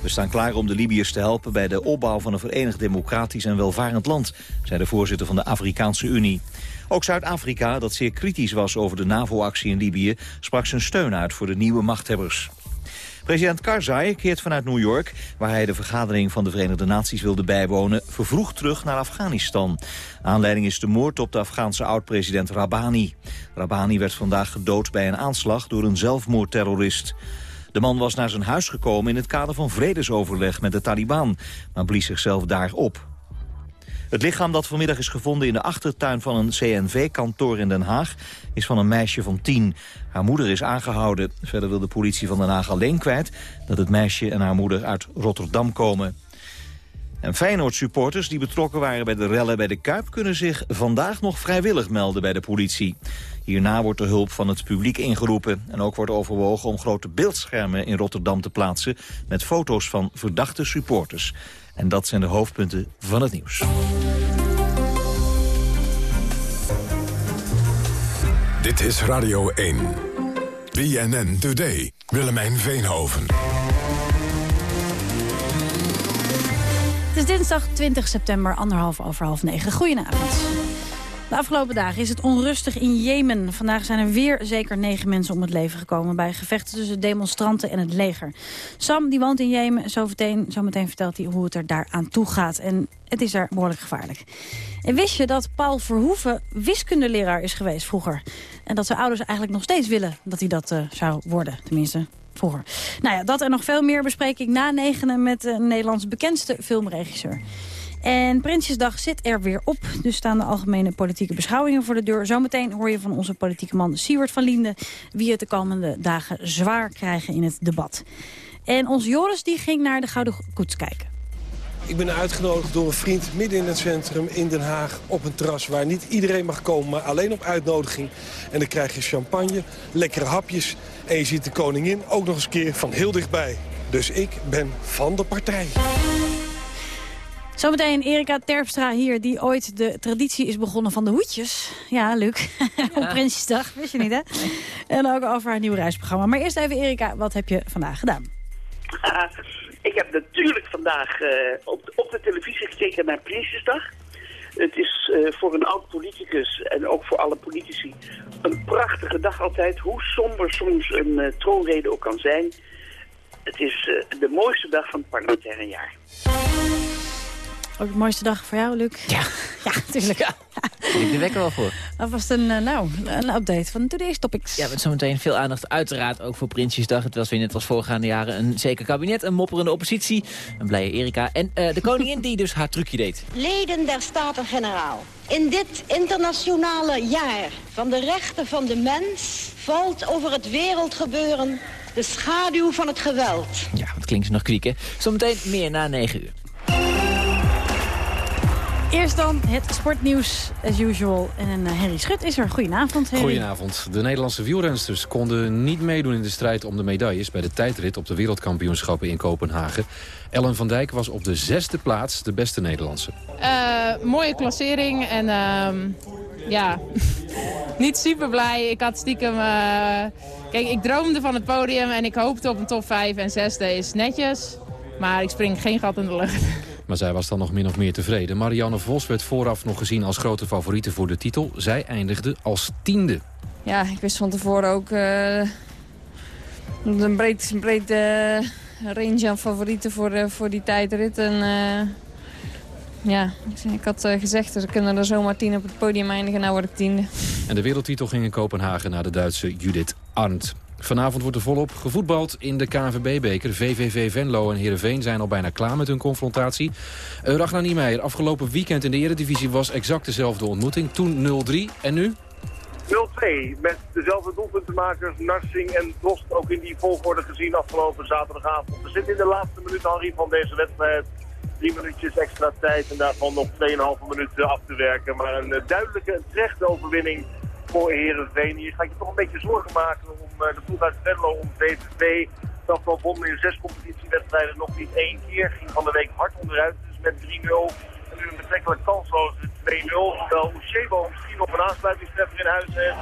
We staan klaar om de Libiërs te helpen bij de opbouw van een verenigd democratisch en welvarend land, zei de voorzitter van de Afrikaanse Unie. Ook Zuid-Afrika, dat zeer kritisch was over de NAVO-actie in Libië, sprak zijn steun uit voor de nieuwe machthebbers. President Karzai keert vanuit New York, waar hij de vergadering van de Verenigde Naties wilde bijwonen, vervroegd terug naar Afghanistan. Aanleiding is de moord op de Afghaanse oud-president Rabani. Rabani werd vandaag gedood bij een aanslag door een zelfmoordterrorist. De man was naar zijn huis gekomen in het kader van vredesoverleg met de Taliban, maar blies zichzelf daar op. Het lichaam dat vanmiddag is gevonden in de achtertuin van een CNV-kantoor in Den Haag... is van een meisje van tien. Haar moeder is aangehouden. Verder wil de politie van Den Haag alleen kwijt... dat het meisje en haar moeder uit Rotterdam komen. En Feyenoord-supporters die betrokken waren bij de rellen bij de Kuip... kunnen zich vandaag nog vrijwillig melden bij de politie. Hierna wordt de hulp van het publiek ingeroepen. En ook wordt overwogen om grote beeldschermen in Rotterdam te plaatsen... met foto's van verdachte supporters. En dat zijn de hoofdpunten van het nieuws. Dit is Radio 1. BNN Today. Willemijn Veenhoven. Het is dinsdag 20 september, anderhalf over half negen. Goedenavond. De afgelopen dagen is het onrustig in Jemen. Vandaag zijn er weer zeker negen mensen om het leven gekomen... bij gevechten tussen demonstranten en het leger. Sam, die woont in Jemen. Zometeen, zometeen vertelt hij hoe het er daar aan toe gaat. En het is daar behoorlijk gevaarlijk. En wist je dat Paul Verhoeven wiskundeleraar is geweest vroeger? En dat zijn ouders eigenlijk nog steeds willen dat hij dat eh, zou worden. Tenminste, vroeger. Nou ja, dat en nog veel meer bespreek ik na negenen... met de Nederlands bekendste filmregisseur. En Prinsjesdag zit er weer op. Dus staan de algemene politieke beschouwingen voor de deur. Zometeen hoor je van onze politieke man Siewert van Linden... wie het de komende dagen zwaar krijgen in het debat. En ons Joris die ging naar de Gouden Koets kijken. Ik ben uitgenodigd door een vriend midden in het centrum in Den Haag... op een terras waar niet iedereen mag komen, maar alleen op uitnodiging. En dan krijg je champagne, lekkere hapjes... en je ziet de koningin ook nog eens een keer van heel dichtbij. Dus ik ben van de partij. Zometeen Erika Terpstra hier, die ooit de traditie is begonnen van de hoedjes. Ja, Luc. op Prinsjesdag, wist je niet, hè? En ook over haar nieuwe reisprogramma. Maar eerst even, Erika, wat heb je vandaag gedaan? Ah, ik heb natuurlijk vandaag eh, op, op de televisie gekeken naar Prinsjesdag. Het is eh, voor een oud politicus en ook voor alle politici een prachtige dag altijd. Hoe somber soms een eh, troonrede ook kan zijn. Het is de mooiste dag van het parlementaire jaar. Ook de mooiste dag voor jou, Luc? Ja. Ja, natuurlijk. Ja. Ik de wekker wel voor. Alvast een, eh, nou, een update van Today's Topics. Ja, met zometeen veel aandacht uiteraard ook voor Prinsjesdag. Het was weer net als voorgaande jaren een zeker kabinet, een mopperende oppositie, een blije Erika en eh, de koningin die dus haar trucje deed. Leden der Staten-Generaal. In dit internationale jaar van de rechten van de mens... valt over het wereldgebeuren de schaduw van het geweld. Ja, wat klinkt ze nog kwieken. Zometeen meer na 9 uur. Eerst dan het sportnieuws, as usual. En uh, Henry Schut is er. Goedenavond, Henry. Goedenavond. De Nederlandse wielrensters konden niet meedoen in de strijd om de medailles... bij de tijdrit op de wereldkampioenschappen in Kopenhagen. Ellen van Dijk was op de zesde plaats de beste Nederlandse. Uh, mooie klassering en uh, ja, niet super blij. Ik had stiekem... Uh, kijk, ik droomde van het podium en ik hoopte op een top 5 en zesde is netjes. Maar ik spring geen gat in de lucht. Maar zij was dan nog min of meer tevreden. Marianne Vos werd vooraf nog gezien als grote favoriete voor de titel. Zij eindigde als tiende. Ja, ik wist van tevoren ook uh, een breed, breed uh, range aan favorieten voor, uh, voor die tijdrit. En ja, ik had gezegd, ze kunnen er zomaar tien op het podium eindigen. Nou word ik tiende. En de wereldtitel ging in Kopenhagen naar de Duitse Judith Arndt. Vanavond wordt er volop gevoetbald in de KNVB-beker. VVV Venlo en Heerenveen zijn al bijna klaar met hun confrontatie. Uh, Ragnar Niemeyer, afgelopen weekend in de Eredivisie was exact dezelfde ontmoeting. Toen 0-3 en nu? 0-2 met dezelfde doelpuntenmakers Narsing en Drost ook in die volgorde gezien afgelopen zaterdagavond. We zitten in de laatste minuut, Henri, van deze wedstrijd. Drie minuutjes extra tijd en daarvan nog 2,5 minuten af te werken. Maar een duidelijke, terechte overwinning voor Herenveen. Hier ga je toch een beetje zorgen maken om de ploeg uit Venlo, om VVV. Dat wel wonnen in zes competitiewedstrijden nog niet één keer. Ging van de week hard onderuit, dus met 3-0. En nu een betrekkelijk kansloze 2-0. Terwijl Ushebo misschien nog een aansluitingstreffer in huis heeft.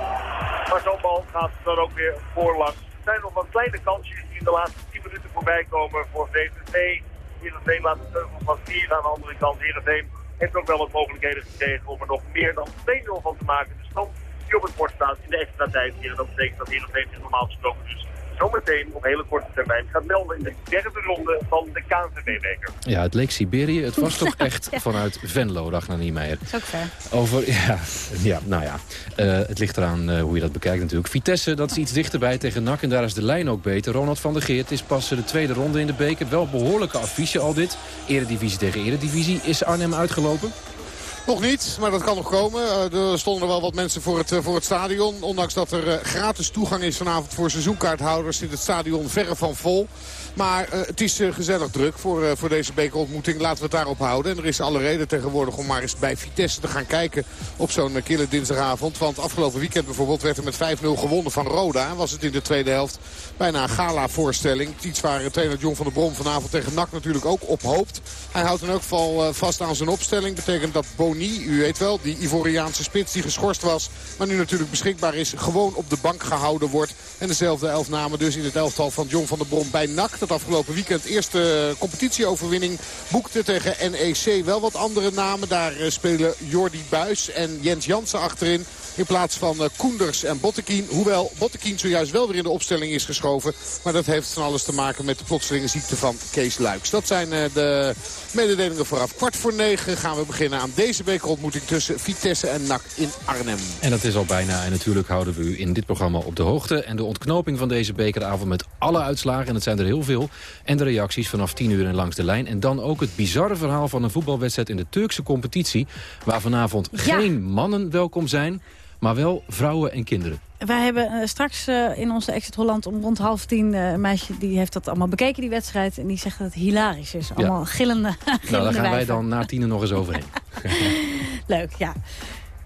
Maar zo'n bal gaat dan ook weer voorlangs. Er zijn nog wat kleine kansjes die in de laatste 10 minuten voorbij komen voor VVV. Heerenveen laat de teugels van 4 aan de andere kant. Heerenveen heeft ook wel wat mogelijkheden gekregen om er nog meer dan 2-0 van te maken. De stand die op het bord staat in de extra tijd hier. En dat betekent dat Heerenveen zich normaal gesproken dus zometeen op hele korte termijn gaat melden in de derde ronde van de KNVB-beker. Ja, het leek Siberië. Het was toch echt vanuit Venlo, Ragnar Niemeyer. Dat is ook ver. Over, ja, ja nou ja, uh, het ligt eraan uh, hoe je dat bekijkt natuurlijk. Vitesse, dat is iets dichterbij tegen NAC en daar is de lijn ook beter. Ronald van der Geert is pas de tweede ronde in de beker. Wel behoorlijke affiche al dit. Eredivisie tegen Eredivisie. Is Arnhem uitgelopen? Nog niet, maar dat kan nog komen. Uh, er stonden wel wat mensen voor het, uh, voor het stadion. Ondanks dat er uh, gratis toegang is vanavond voor seizoenkaarthouders... zit het stadion verre van vol. Maar het is gezellig druk voor, voor deze bekerontmoeting. Laten we het daarop houden. En er is alle reden tegenwoordig om maar eens bij Vitesse te gaan kijken op zo'n kille dinsdagavond. Want afgelopen weekend bijvoorbeeld werd er met 5-0 gewonnen van Roda. Was het in de tweede helft bijna een gala-voorstelling. Iets waar trainer John van der Brom vanavond tegen NAC natuurlijk ook op hoopt. Hij houdt in elk geval vast aan zijn opstelling. Betekent dat U weet wel, die Ivoriaanse spits die geschorst was. Maar nu natuurlijk beschikbaar is, gewoon op de bank gehouden wordt. En dezelfde elfnamen dus in het elftal van John van der Brom bij NAC dat afgelopen weekend eerste competitieoverwinning boekte tegen NEC. Wel wat andere namen. Daar spelen Jordi Buis en Jens Jansen achterin. In plaats van Koenders en Bottekien. Hoewel Bottekien zojuist wel weer in de opstelling is geschoven. Maar dat heeft van alles te maken met de plotselinge ziekte van Kees Luiks. Dat zijn de mededelingen vooraf. Kwart voor negen gaan we beginnen aan deze bekerontmoeting tussen Vitesse en NAC in Arnhem. En dat is al bijna. En natuurlijk houden we u in dit programma op de hoogte. En de ontknoping van deze bekeravond met alle uitslagen. En het zijn er heel veel. En de reacties vanaf 10 uur en langs de lijn. En dan ook het bizarre verhaal van een voetbalwedstrijd in de Turkse competitie. Waar vanavond ja. geen mannen welkom zijn maar wel vrouwen en kinderen. Wij hebben uh, straks uh, in onze Exit Holland om rond half tien... Uh, een meisje die heeft dat allemaal bekeken, die wedstrijd. En die zegt dat het hilarisch is. Allemaal ja. gillende, gillende Nou, daar gaan wijven. wij dan na tienen nog eens overheen. Leuk, ja.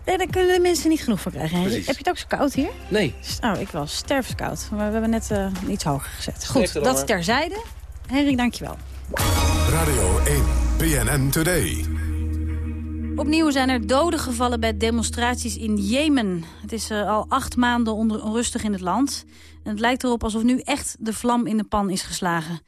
Nee, daar kunnen de mensen niet genoeg van krijgen. Heb je het ook zo koud hier? Nee. Oh, ik was stervenskoud. Maar we hebben net iets hoger gezet. Goed, dat is terzijde. Henrik, dankjewel. Radio 1, PNN Today. Opnieuw zijn er doden gevallen bij demonstraties in Jemen. Het is uh, al acht maanden onrustig in het land. En het lijkt erop alsof nu echt de vlam in de pan is geslagen.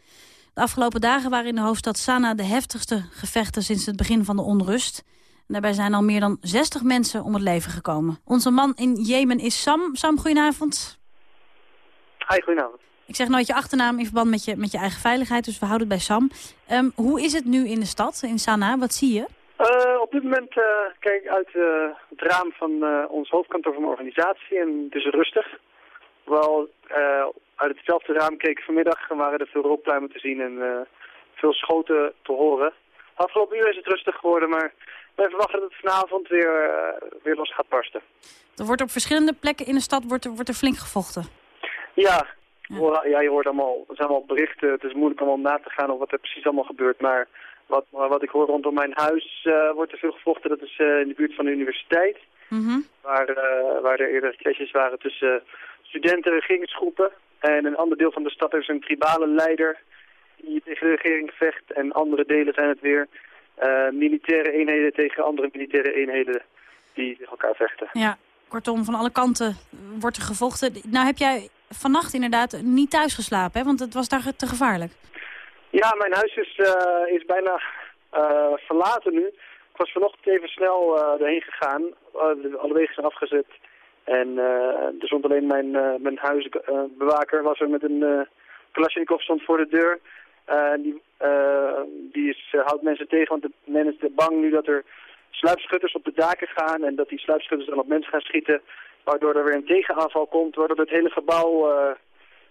De afgelopen dagen waren in de hoofdstad Sanaa de heftigste gevechten sinds het begin van de onrust. En daarbij zijn al meer dan 60 mensen om het leven gekomen. Onze man in Jemen is Sam. Sam, goedenavond. Hi, goedenavond. Ik zeg nooit je achternaam in verband met je, met je eigen veiligheid, dus we houden het bij Sam. Um, hoe is het nu in de stad, in Sanaa? Wat zie je? Uh, op dit moment uh, kijk ik uit uh, het raam van ons hoofdkantoor van mijn organisatie en het is rustig. Hoewel uit hetzelfde raam keek vanmiddag en waren er veel rookpluimen te zien en veel schoten te horen. Afgelopen uur is het rustig geworden, maar wij verwachten dat het vanavond weer, weer los gaat barsten. Er wordt op verschillende plekken in de stad wordt er, wordt er flink gevochten. Ja, ja. ja, je hoort allemaal, er zijn allemaal berichten. Het is moeilijk om na te gaan op wat er precies allemaal gebeurt, maar... Wat, wat ik hoor rondom mijn huis uh, wordt er veel gevochten. Dat is uh, in de buurt van de universiteit. Mm -hmm. waar, uh, waar er eerder clashes waren tussen studenten en regeringsgroepen. En een ander deel van de stad is een tribale leider die tegen de regering vecht. En andere delen zijn het weer militaire eenheden tegen andere militaire eenheden die tegen elkaar vechten. Ja, kortom, van alle kanten wordt er gevochten. Nou heb jij vannacht inderdaad niet thuis geslapen, hè? want het was daar te gevaarlijk. Ja, mijn huis is, uh, is bijna eh, verlaten nu. Ik was vanochtend even snel uh, erheen gegaan. alle wegen zijn afgezet. En er stond alleen mijn, mijn huisbewaker was er met een uh, Kalashnikov stond voor de deur. die die is, houdt mensen tegen, want de, men is bang nu dat er sluipschutters op de daken gaan en dat die sluipschutters dan op mensen gaan schieten, waardoor er weer een tegenaanval komt, waardoor het hele gebouw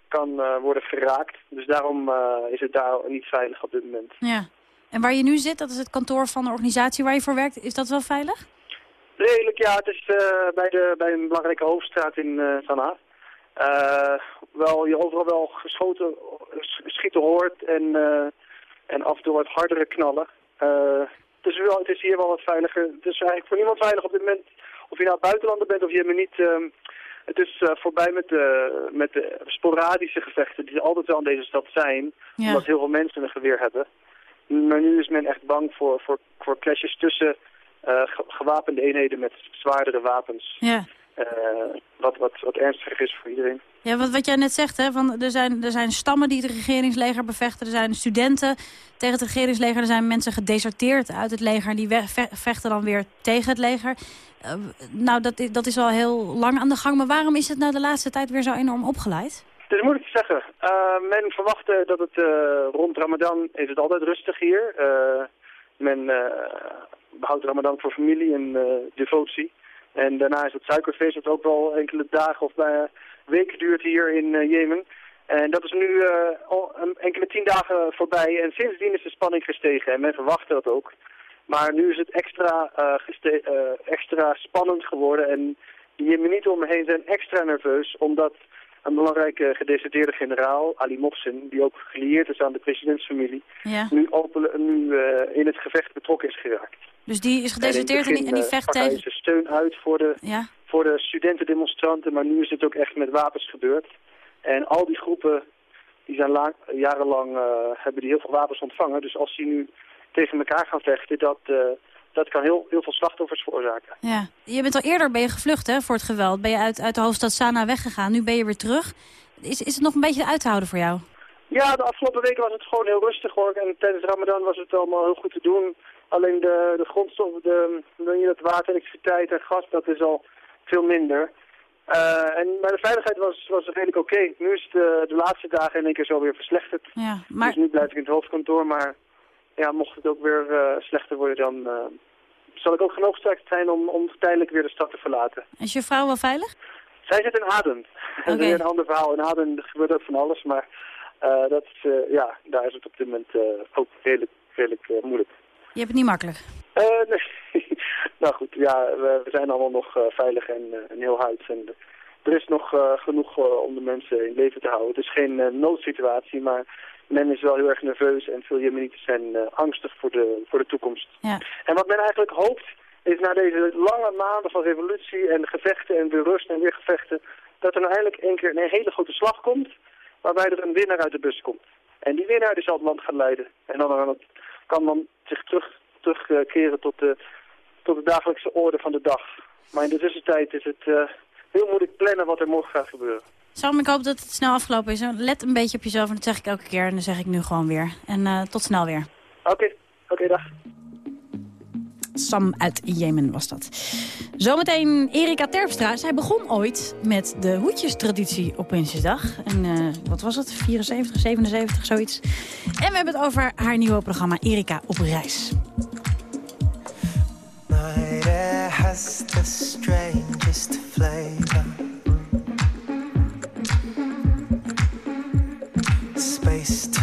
kan worden geraakt. Dus daarom is het daar niet veilig op dit moment. Ja. En waar je nu zit, dat is het kantoor van de organisatie waar je voor werkt, is dat wel veilig? Redelijk, ja. Het is bij, de, bij een belangrijke hoofdstraat in uh, Sanaa. wel, je overal wel geschoten, schieten hoort en, en af en toe wat hardere knallen. het, is wel, het is hier wel wat veiliger. Het is eigenlijk voor niemand veilig op dit moment, of je nou buitenlander bent of je me niet... Ehm, het is uh, voorbij met de, met de sporadische gevechten die er altijd wel in deze stad zijn. Omdat heel veel mensen een geweer hebben. Maar nu is men echt bang voor, voor, voor clashes tussen uh, gewapende eenheden met zwaardere wapens. Ja. Uh, wat, wat, wat ernstiger is voor iedereen. Ja, wat, wat jij net zegt, hè, van, er, zijn, er zijn stammen die het regeringsleger bevechten. Er zijn studenten tegen het regeringsleger. Er zijn mensen gedeserteerd uit het leger. Die vechten dan weer tegen het leger. Uh, nou, dat, dat is al heel lang aan de gang. Maar waarom is het nou de laatste tijd weer zo enorm opgeleid? Het is moeilijk te zeggen. Uh, men verwachtte dat het uh, rond Ramadan is het altijd rustig hier. Men behoudt Ramadan voor familie en devotie. En daarna is het suikerfeest dat ook wel enkele dagen of weken duurt hier in Jemen. En dat is nu al enkele tien dagen voorbij en sindsdien is de spanning gestegen en men verwachtte dat ook. Maar nu is het extra, extra spannend geworden en de Jemenieten om me heen zijn extra nerveus omdat een belangrijke gedeserteerde generaal, Ali Mohsen, die ook gelieerd is aan de presidentsfamilie, ja. nu, open, nu uh, in het gevecht betrokken is geraakt. Dus die is gedeserteerd en, in en, die, vecht tegen... Hij zijn steun uit voor de, ja. voor de studentendemonstranten, maar nu is het ook echt met wapens gebeurd. En al die groepen, die zijn lang, jarenlang, uh, hebben die heel veel wapens ontvangen. Dus als die nu tegen elkaar gaan vechten, dat... Uh, dat kan heel, heel veel slachtoffers veroorzaken. Ja. Je bent al eerder ben je gevlucht hè, voor het geweld. Ben je uit, uit de hoofdstad Sanaa weggegaan. Nu ben je weer terug. Is, is het nog een beetje uit te houden voor jou? Ja, de afgelopen weken was het gewoon heel rustig hoor. En tijdens Ramadan was het allemaal heel goed te doen. Alleen de, de grondstoffen, de, het water, elektriciteit en gas, dat is al veel minder. Uh, en, maar de veiligheid was, was redelijk oké. Okay. Nu is het de, de laatste dagen in één keer zo weer verslechterd. Ja, maar... Dus nu blijf ik in het hoofdkantoor, maar ja, mocht het ook weer uh, slechter worden, dan uh, zal ik ook genoodzaakt zijn om, om tijdelijk weer de stad te verlaten. Is je vrouw wel veilig? Zij zit in Aden. Okay. Dat is een ander verhaal. In Aden gebeurt ook van alles, maar uh, dat is, ja, daar is het op dit moment ook redelijk, redelijk moeilijk. Je hebt het niet makkelijk? nee. nou goed, ja, we, we zijn allemaal nog veilig en, en heel huid. En er is nog genoeg om de mensen in leven te houden. Het is geen noodsituatie, maar men is wel heel erg nerveus en veel Jemenieten zijn uh, angstig voor de, voor de toekomst. Ja. En wat men eigenlijk hoopt is na deze lange maanden van revolutie en gevechten en weer rust en weer gevechten, dat er nou eindelijk een keer een hele grote slag komt waarbij er een winnaar uit de bus komt. En die winnaar die zal het land gaan leiden. En dan kan man zich terug, terugkeren tot de, tot de dagelijkse orde van de dag. Maar in de tussentijd is het uh, heel moeilijk plannen wat er morgen gaat gebeuren. Sam, ik hoop dat het snel afgelopen is. Let een beetje op jezelf en dat zeg ik elke keer en dat zeg ik nu gewoon weer. En uh, tot snel weer. Oké, okay. oké, okay, dag. Sam uit Jemen was dat. Zometeen Erika Terpstra. Zij begon ooit met de hoedjestraditie op Prinsjesdag. En uh, wat was het? 74, 77, zoiets. En we hebben het over haar nieuwe programma Erika op reis. My has the strangest flavor. waste.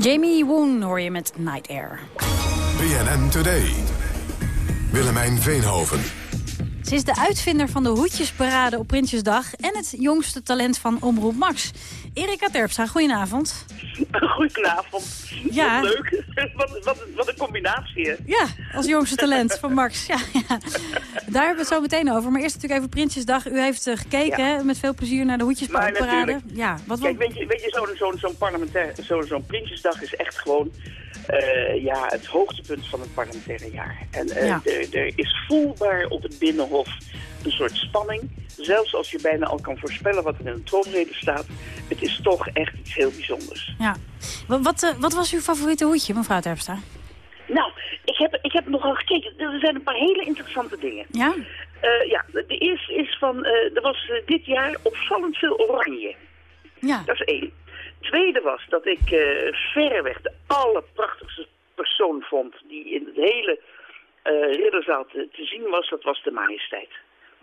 Jamie Woon hoor je met Night Air. BNN Today. Willemijn Veenhoven. Ze is de uitvinder van de hoedjesparade op Prinsjesdag... en het jongste talent van Omroep Max. Erika Terpstra, goedenavond. Goedenavond. Ja. Wat leuk. Wat, wat, wat een combinatie, hè? Ja, als jongste talent van Max. Ja, ja. Daar hebben we het zo meteen over. Maar eerst natuurlijk even Prinsjesdag. U heeft eh, gekeken Ja. hè, met veel plezier naar de hoedjesparade. Ja, wat, Kijk, weet je, weet je zo'n zo'n parlementair, zo'n Prinsjesdag is echt gewoon eh, ja, het hoogtepunt van het parlementaire jaar. En eh, Ja. er, er is voelbaar op het Binnenhof een soort spanning. Zelfs als je bijna al kan voorspellen wat er in de troonrede staat. Het is toch echt iets heel bijzonders. ja. Wat, wat, eh, wat was uw favoriete hoedje, mevrouw Terpstra? Nou, ik heb, ik heb nogal gekeken. Er zijn een paar hele interessante dingen. Ja? Eh, ja, de eerste is van, eh, er was dit jaar opvallend veel oranje. Ja. Dat is één. Tweede was dat ik verreweg de allerprachtigste persoon vond die in het hele ridderzaal te, te zien was, dat was de majesteit.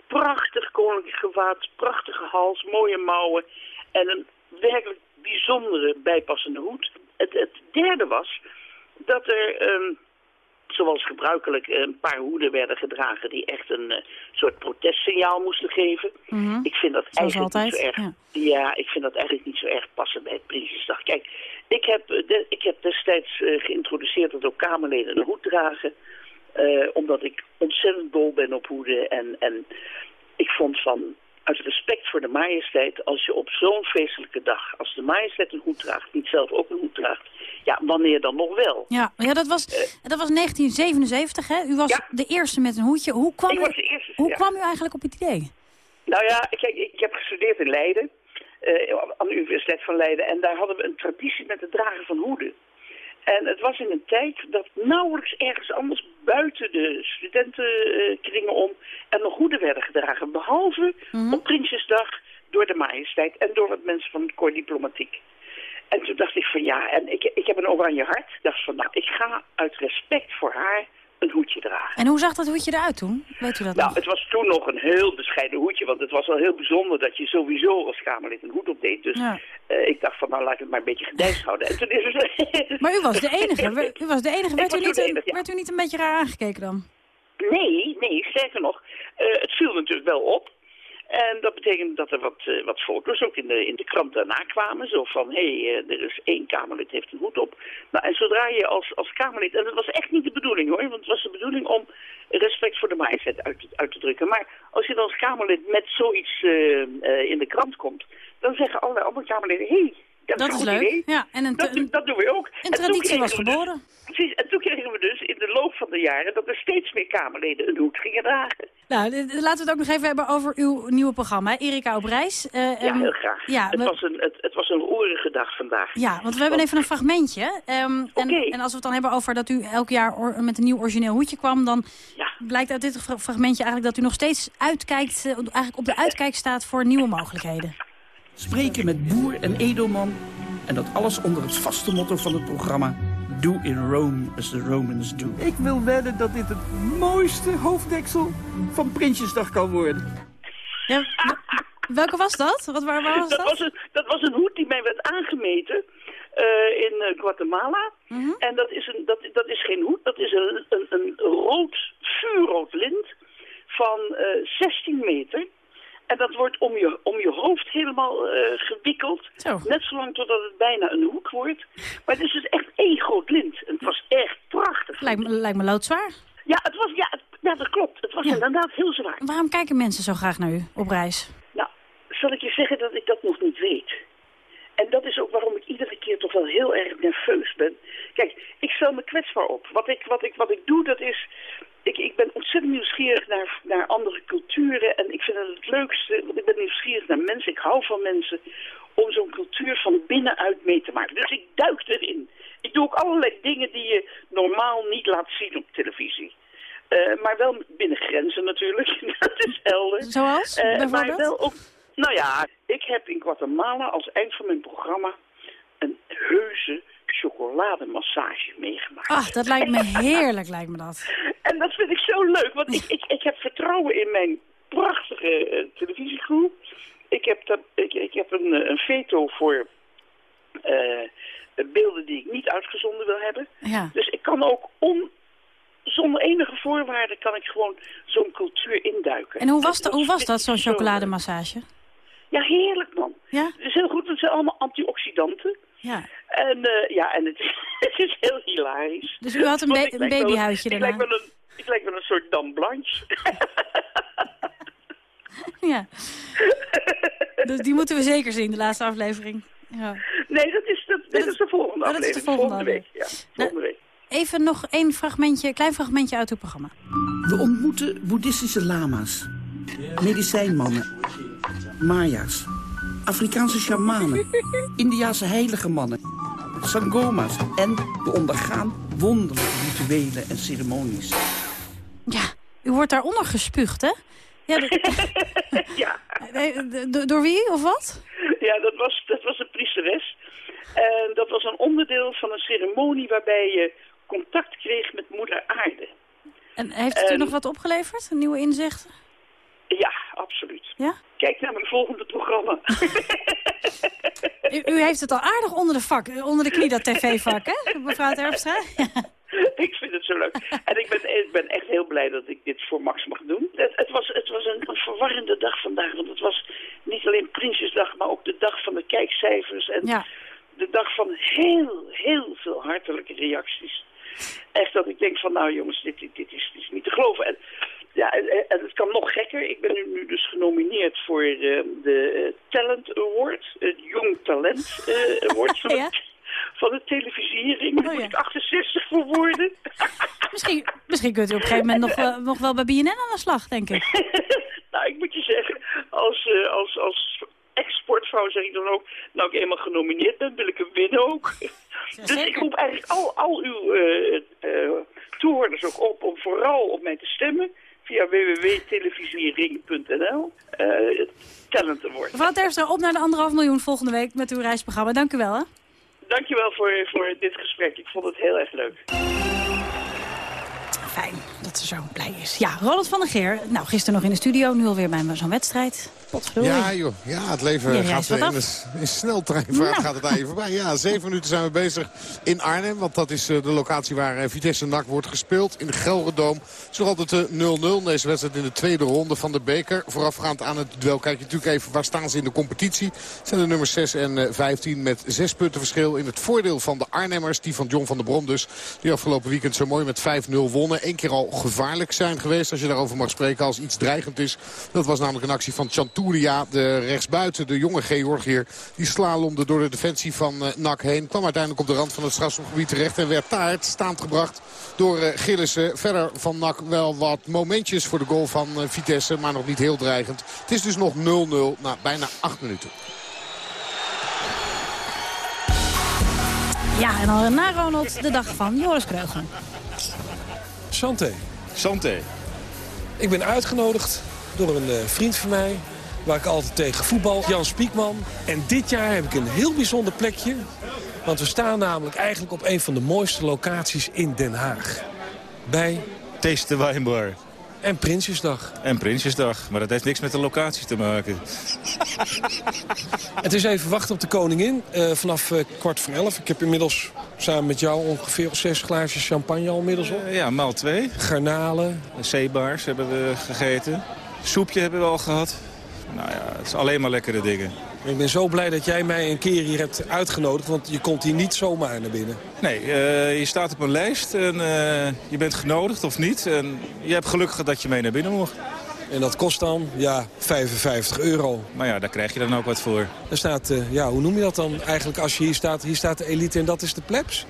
Prachtig koninklijk gewaad, prachtige hals, mooie mouwen en een werkelijk bijzondere bijpassende hoed. Het, het derde was dat er, ehm, zoals gebruikelijk, een paar hoeden werden gedragen die echt een eh, soort protestsignaal moesten geven. Mhm. Ik vind dat Zoals eigenlijk niet zo erg. ja. Ja, ik vind dat eigenlijk niet zo erg passen bij het Prinsjesdag. Kijk, ik heb, eh, de- ik heb destijds eh, geïntroduceerd dat ook Kamerleden een hoed dragen. omdat ik ontzettend dol ben op hoeden. En, en ik vond van, uit respect voor de majesteit, als je op zo'n feestelijke dag, als de majesteit een hoed draagt, niet zelf ook een hoed draagt, ja, wanneer dan nog wel? Ja, ja dat, was, dat was 1977, hè? U was de eerste met een hoedje. Hoe kwam, Ik u, eerste, hoe ja. kwam u eigenlijk op het idee? Nou ja, kijk, ik heb gestudeerd in Leiden, eh, aan de Universiteit van Leiden. En daar hadden we een traditie met het dragen van hoeden. En het was in een tijd dat nauwelijks ergens anders buiten de studentenkringen om er nog hoeden werden gedragen. Behalve op Prinsjesdag door de majesteit en door wat mensen van het corps diplomatiek. En toen dacht ik van ja, en ik, ik heb een oranje hart. Ik dacht van nou, ik ga uit respect voor haar een hoedje dragen. En hoe zag dat hoedje eruit toen? Weet u dat Nou, nog? het was toen nog een heel bescheiden hoedje, want het was al heel bijzonder dat je sowieso als Kamerlid een hoed opdeed. Dus Ja. eh, ik dacht van, nou laat ik het maar een beetje gedijst houden. En toen is het... Maar u was de enige. U was de enige. Werd u, niet, de een, enige, ja. werd u niet een beetje raar aangekeken dan? Nee, nee, sterker nog, eh, het viel natuurlijk wel op. En dat betekende dat er wat, eh, wat foto's ook in de, in de krant daarna kwamen. Zo van, hé, hey, eh, er is één Kamerlid heeft een hoed op. Nou, en zodra je als, als Kamerlid... En dat was echt niet de bedoeling hoor. Want het was de bedoeling om respect voor de majesteit uit, uit te drukken. Maar als je dan als Kamerlid met zoiets eh, in de krant komt... dan zeggen allerlei andere Kamerleden... hé, hey, dat, Dat is leuk. idee. Ja, en een, Dat, doen- dat doen we ook. een En toen traditie was dus- geboren. precies, en toen kregen we dus in de loop van de jaren... dat er steeds meer Kamerleden een hoed gingen dragen. Nou, laten we het ook nog even hebben over uw nieuwe programma. Erika op reis. Eh, Ja, ehm, heel graag. Ja, het, we- was een, het, het was een roerige dag vandaag. Ja, want we hebben even een fragmentje. Ehm, en, en als we het dan hebben over dat u elk jaar or- met een nieuw origineel hoedje kwam... dan blijkt uit dit fra- fragmentje eigenlijk dat u nog steeds uitkijkt... eh, eigenlijk op de uitkijk staat voor nieuwe mogelijkheden. Spreken met boer en edelman. En dat alles onder het vaste motto van het programma. Do in Rome as the Romans do. Ik wil wedden dat dit het mooiste hoofddeksel van Prinsjesdag kan worden. Ja, welke was dat? Wat, waar, waar was dat, dat? Was een, dat was een hoed die mij werd aangemeten eh, in eh, Guatemala. Mhm. En dat is, een, dat, dat is geen hoed, dat is een, een, een rood, vuurrood lint van eh 16 meter. En dat wordt om je, om je hoofd helemaal eh, gewikkeld. Net zolang totdat het bijna een hoek wordt. Maar het is dus echt één groot lint. En het was echt prachtig. Lijkt me, lijkt me loodzwaar. Ja, het was, ja, het- ja, dat klopt. Het was inderdaad heel zwaar. Waarom kijken mensen zo graag naar u op reis? Nou, zal ik je zeggen dat ik dat nog niet weet? En dat is ook waarom ik iedere keer toch wel heel erg nerveus ben. Kijk, ik stel me kwetsbaar op. Wat ik, wat ik, wat ik doe, dat is... Ik, ik ben ontzettend nieuwsgierig naar, naar andere culturen. En ik vind het het leukste, want ik ben nieuwsgierig naar mensen. Ik hou van mensen om zo'n cultuur van binnenuit mee te maken. Dus ik duik erin. Ik doe ook allerlei dingen die je normaal niet laat zien op televisie. Eh, maar wel binnen grenzen natuurlijk, dat is helder. Zoals, Eh, maar wel ook, nou ja, ik heb in Guatemala als eind van mijn programma een heuse chocolademassage meegemaakt. Ach, dat lijkt me heerlijk, lijkt me dat. En dat vind ik zo leuk, want ik, ik, ik heb vertrouwen in mijn prachtige eh, televisiecrew. Ik heb, dat, ik, ik heb een, eh, een veto voor eh, beelden die ik niet uitgezonden wil hebben. Ja. Dus ik kan ook on, zonder enige voorwaarden kan ik gewoon zo'n cultuur induiken. En hoe was, dat, hoe was dat, zo'n chocolademassage? Ja, heerlijk man. Ja? Het is heel goed, het zijn allemaal antioxidanten. Ja. En eh, ja, en het, het is heel hilarisch. Dus u had een, ik een babyhuisje ik daarna? lijk, wel een, ik lijk wel een soort dame blanche. Ja. dus die moeten we zeker zien, de laatste aflevering. Ja. Nee, dat is, dat, dit is de volgende Oh, dat is de aflevering. volgende week. Ja, volgende week. Even nog één fragmentje, klein fragmentje uit uw programma. We ontmoeten boeddhistische lama's, medicijnmannen, Maya's, Afrikaanse shamanen, Indiase heilige mannen, sangoma's en we ondergaan wonderlijke rituelen en ceremonies. Ja, u wordt daaronder gespuugd, hè? Ja, dat- ja. Eh, do- Door wie of wat? Ja, dat was, dat was een priesteres. En dat was een onderdeel van een ceremonie waarbij je contact kreeg met moeder aarde. En heeft het u nog wat opgeleverd? Een nieuwe inzicht? Ja, absoluut. Ja? Kijk naar mijn volgende programma. U, u heeft het al aardig onder de, vak, eh, onder de knie, dat tv-vak, hè, mevrouw Terpstra? ik vind het zo leuk. En ik ben, ik ben echt heel blij dat ik dit voor Max mag doen. Het, het was, het was een, een verwarrende dag vandaag. Want het was niet alleen Prinsjesdag, maar ook de dag van de kijkcijfers. En Ja. de dag van heel, heel veel hartelijke reacties. Echt dat ik denk van, nou jongens, dit, dit, dit, is, dit is niet te geloven. En, ja, en, het kan nog gekker. Ik ben nu, dus genomineerd voor de, de eh, Talent Award. Het Jong Talent eh, Award van, Ja? de, van de televisiering. Daar moet ik 68 voor worden. Misschien, misschien kunt u op een gegeven moment nog, wel- nog wel bij BNN aan de slag, denk ik. Nou, ik moet je zeggen, als, eh, als, als exportvrouw zeg ik dan ook... nou, ik eenmaal genomineerd ben, wil ik hem winnen ook. dus ik roep eigenlijk al, al uw eh, eh, toehoorders ook op om vooral op mij te stemmen... via www.televisiering.nl. eh talent award. Mevrouw Terpstra, op naar de anderhalf miljoen volgende week met uw reisprogramma. Dank u wel, hè. Dankjewel voor, voor dit gesprek. Ik vond het heel erg leuk. Fijn dat ze zo blij is. Ja, Ronald van der Geer. Nou, gisteren nog in de studio, nu alweer bij zo'n wedstrijd. Potverdorie. Ja, joh. Ja, het leven Je gaat in een, in sneltreinvaart Nou. gaat het aan je voorbij. Ja, zeven minuten zijn we bezig in Arnhem. Want dat is eh, de locatie waar eh, Vitesse NAC wordt gespeeld. In de Gelredoom. Het is nog altijd eh, 0-0. Deze wedstrijd in de tweede ronde van de beker. Voorafgaand aan het duel kijk je natuurlijk even waar staan ze in de competitie. Het zijn de nummers 6 en eh, 15 met zes punten verschil. In het voordeel van de Arnhemmers. Die van John van der Brom dus. Die afgelopen weekend zo mooi met 5-0 wonnen. Eén keer al gevaarlijk zijn geweest. Als je daarover mag spreken als iets dreigend is. Dat was namelijk een actie van Chanturia. De rechtsbuiten, de jonge Georgiër. Die slalomde door de defensie van eh, NAC heen. Kwam uiteindelijk op de rand van het strafschopgebied terecht. En werd daar staand gebracht door eh, Gillissen. Verder van NAC wel wat momentjes voor de goal van eh, Vitesse. Maar nog niet heel dreigend. Het is dus nog 0-0 na bijna 8 minuten. Ja, en dan na Ronald de dag van Joris Kreugel. Santé. Santé. Ik ben uitgenodigd door een eh, vriend van mij, waar ik altijd tegen voetbal, Jan Spiekman. En dit jaar heb ik een heel bijzonder plekje. Want we staan namelijk eigenlijk op een van de mooiste locaties in Den Haag. Bij... Taste Wijnbar. En Prinsjesdag. En Prinsjesdag. Maar dat heeft niks met de locatie te maken. Het is even wachten op de koningin eh, vanaf eh, kwart voor elf. Ik heb inmiddels samen met jou ongeveer zes glaasjes champagne al inmiddels op. Ja, maal twee. Garnalen. Zeebaars hebben we gegeten. Soepje hebben we al gehad. Nou ja, het is alleen maar lekkere dingen. Ik ben zo blij dat jij mij een keer hier hebt uitgenodigd, want je komt hier niet zomaar naar binnen. Nee, eh, je staat op een lijst en eh, je bent genodigd of niet. En je hebt geluk gehad dat je mee naar binnen mocht. En dat kost dan, ja, 55 euro. Maar ja, daar krijg je dan ook wat voor. Er staat, uh, ja, hoe noem je dat dan eigenlijk als je hier staat? Hier staat de elite en dat is de plebs?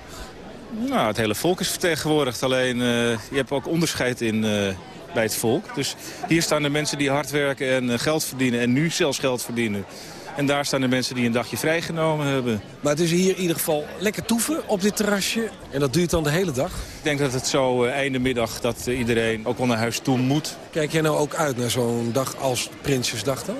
Nou, het hele volk is vertegenwoordigd. Alleen, je hebt ook onderscheid in, bij het volk. Dus hier staan de mensen die hard werken en geld verdienen. En nu zelfs geld verdienen. En daar staan de mensen die een dagje vrijgenomen hebben. Maar het is hier in ieder geval lekker toeven op dit terrasje. En dat duurt dan de hele dag? Ik denk dat het zo uh, einde middag dat uh, iedereen ook wel naar huis toe moet. Kijk jij nou ook uit naar zo'n dag als Prinsjesdag dan?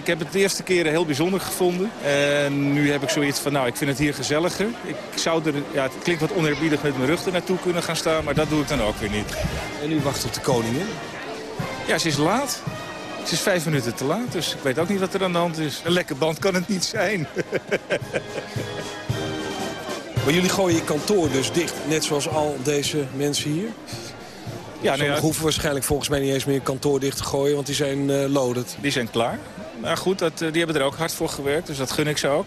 Ik heb het de eerste keren heel bijzonder gevonden. En nu heb ik zoiets van, nou, ik vind het hier gezelliger. Ik zou er, ja, het klinkt wat oneerbiedig met mijn rug er naartoe kunnen gaan staan, maar dat doe ik dan ook weer niet. En u wacht op de koningin? Ja, ze is laat. Het is vijf minuten te laat, dus ik weet ook niet wat er aan de hand is. Een lekker band kan het niet zijn. maar jullie gooien je kantoor dus dicht, net zoals al deze mensen hier? Ja, nou ja, hoeven waarschijnlijk volgens mij niet eens meer een kantoor dicht te gooien, want die zijn uh, loaded. Die zijn klaar. Maar goed, dat, die hebben er ook hard voor gewerkt, dus dat gun ik ze ook.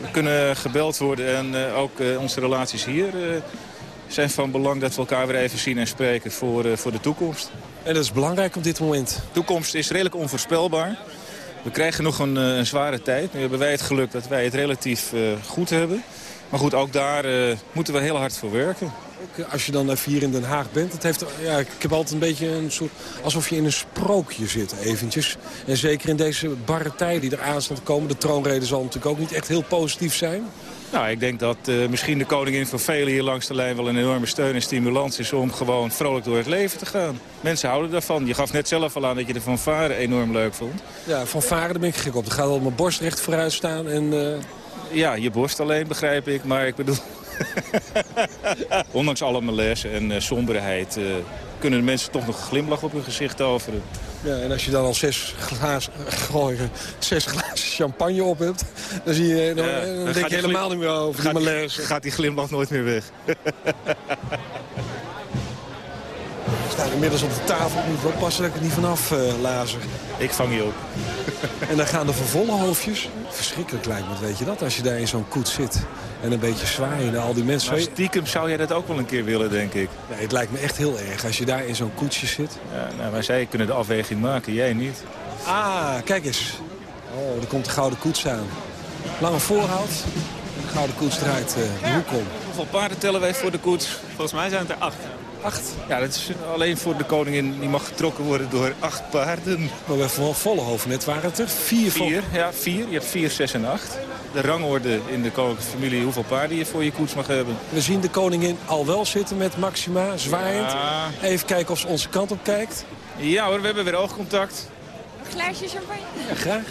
We kunnen gebeld worden en uh, ook uh, onze relaties hier zijn van belang dat we elkaar weer even zien en spreken voor, voor de toekomst. En dat is belangrijk op dit moment. De toekomst is redelijk onvoorspelbaar. We krijgen nog een, een zware tijd. Nu hebben wij het geluk dat wij het relatief uh, goed hebben. Maar goed, ook daar uh, moeten we heel hard voor werken. Ook als je dan even hier in Den Haag bent. Het heeft, ja, ik heb altijd een beetje een soort... alsof je in een sprookje zit eventjes. En zeker in deze barre tijden die eraan staan te komen. De troonrede zal natuurlijk ook niet echt heel positief zijn. Nou, ik denk dat uh, misschien de koningin voor velen hier langs de lijn wel een enorme steun en stimulans is om gewoon vrolijk door het leven te gaan. Mensen houden daarvan. Je gaf net zelf al aan dat je de fanfare enorm leuk vond. Ja, fanfare daar ben ik gek op. Er gaat al mijn borst recht vooruit staan en... Uh... Ja, je borst alleen begrijp ik, maar ik bedoel... Ondanks alle malaise en uh, somberheid kunnen de mensen toch nog een glimlach op hun gezicht overen. Ja, en als je dan al zes glazen, zes glazen champagne op hebt... dan, zie je, dan, ja, dan, dan denk je helemaal niet meer over gaat die malaise. Gaat die glimlach nooit meer weg. We staan inmiddels op de tafel. Ik moet wel passen dat ik er niet vanaf uh, lazer. Ik vang je op. en dan gaan de vervollenhoofdjes. Verschrikkelijk lijkt me, weet je dat? Als je daar in zo'n koets zit en een beetje zwaaien naar al die mensen. Maar stiekem zou jij dat ook wel een keer willen, denk ik. Nee, het lijkt me echt heel erg als je daar in zo'n koetsje zit. Ja, nou, maar zij kunnen de afweging maken, jij niet. Ah, kijk eens. Oh, er komt de gouden koets aan. Lange voorhoud. De gouden koets draait uh, de hoek om. Hoeveel paarden tellen wij voor de koets? Volgens mij zijn het er acht. Acht? Ja, dat is alleen voor de koningin. Die mag getrokken worden door acht paarden. Maar bij Vollenhoven net waren het er vier. Vier, ja, vier. Je hebt vier, zes en acht. De rangorde in de koninklijke familie hoeveel paarden je voor je koets mag hebben. We zien de koningin al wel zitten met Maxima, zwaaiend. Ja. Even kijken of ze onze kant op kijkt. Ja hoor, we hebben weer oogcontact. Glaasje champagne? Ja, graag.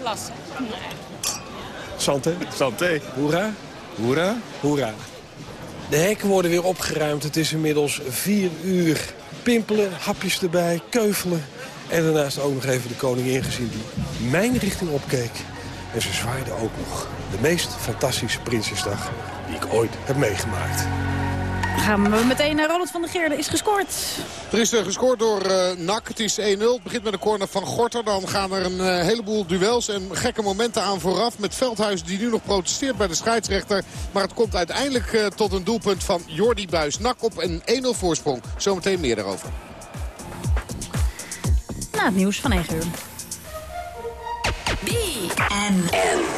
Glas. Santé. Santé. Hoera. Hoera. Hoera. De hekken worden weer opgeruimd. Het is inmiddels vier uur. Pimpelen, hapjes erbij, keuvelen. En daarnaast ook nog even de koningin gezien die mijn richting opkeek. En ze zwaaide ook nog. De meest fantastische Prinsjesdag die ik ooit heb meegemaakt. Gaan we meteen naar Ronald van der Geerde. Is gescoord. Er is uh, gescoord door uh, NAC. Het is 1-0. Het begint met een corner van Gorter. Dan gaan er een uh, heleboel duels en gekke momenten aan vooraf. Met Veldhuis die nu nog protesteert bij de scheidsrechter. Maar het komt uiteindelijk tot een doelpunt van Jordi Buis. NAC op een 1-0 voorsprong. Zometeen meer daarover. Na het nieuws van 9 uur. BNN.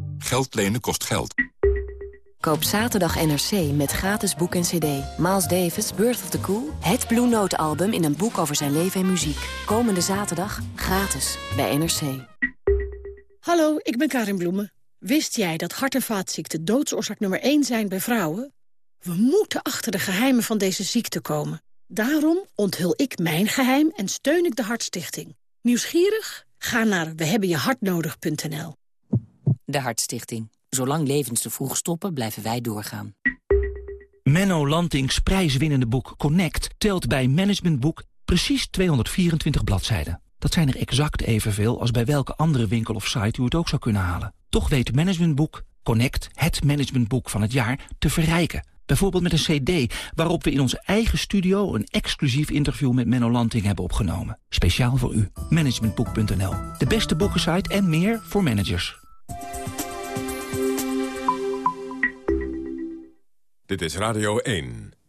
Geld lenen kost geld. Koop zaterdag NRC met gratis boek en cd. Miles Davis, Birth of the Cool. Het Blue Note album in een boek over zijn leven en muziek. Komende zaterdag gratis bij NRC. Hallo, ik ben Karin Bloemen. Wist jij dat hart- en vaatziekten doodsoorzaak nummer 1 zijn bij vrouwen? We moeten achter de geheimen van deze ziekte komen. Daarom onthul ik mijn geheim en steun ik de Hartstichting. Nieuwsgierig? Ga naar wehebbenjehartnodig.nl. De Hartstichting. Zolang levens te vroeg stoppen, blijven wij doorgaan. Menno Lantings prijswinnende boek Connect telt bij Managementboek precies 224 bladzijden. Dat zijn er exact evenveel als bij welke andere winkel of site u het ook zou kunnen halen. Toch weet Managementboek Connect, het managementboek van het jaar, te verrijken. Bijvoorbeeld met een cd waarop we in onze eigen studio... een exclusief interview met Menno Lanting hebben opgenomen. Speciaal voor u. Managementboek.nl. De beste boekensite en meer voor managers. Dit is Radio 1.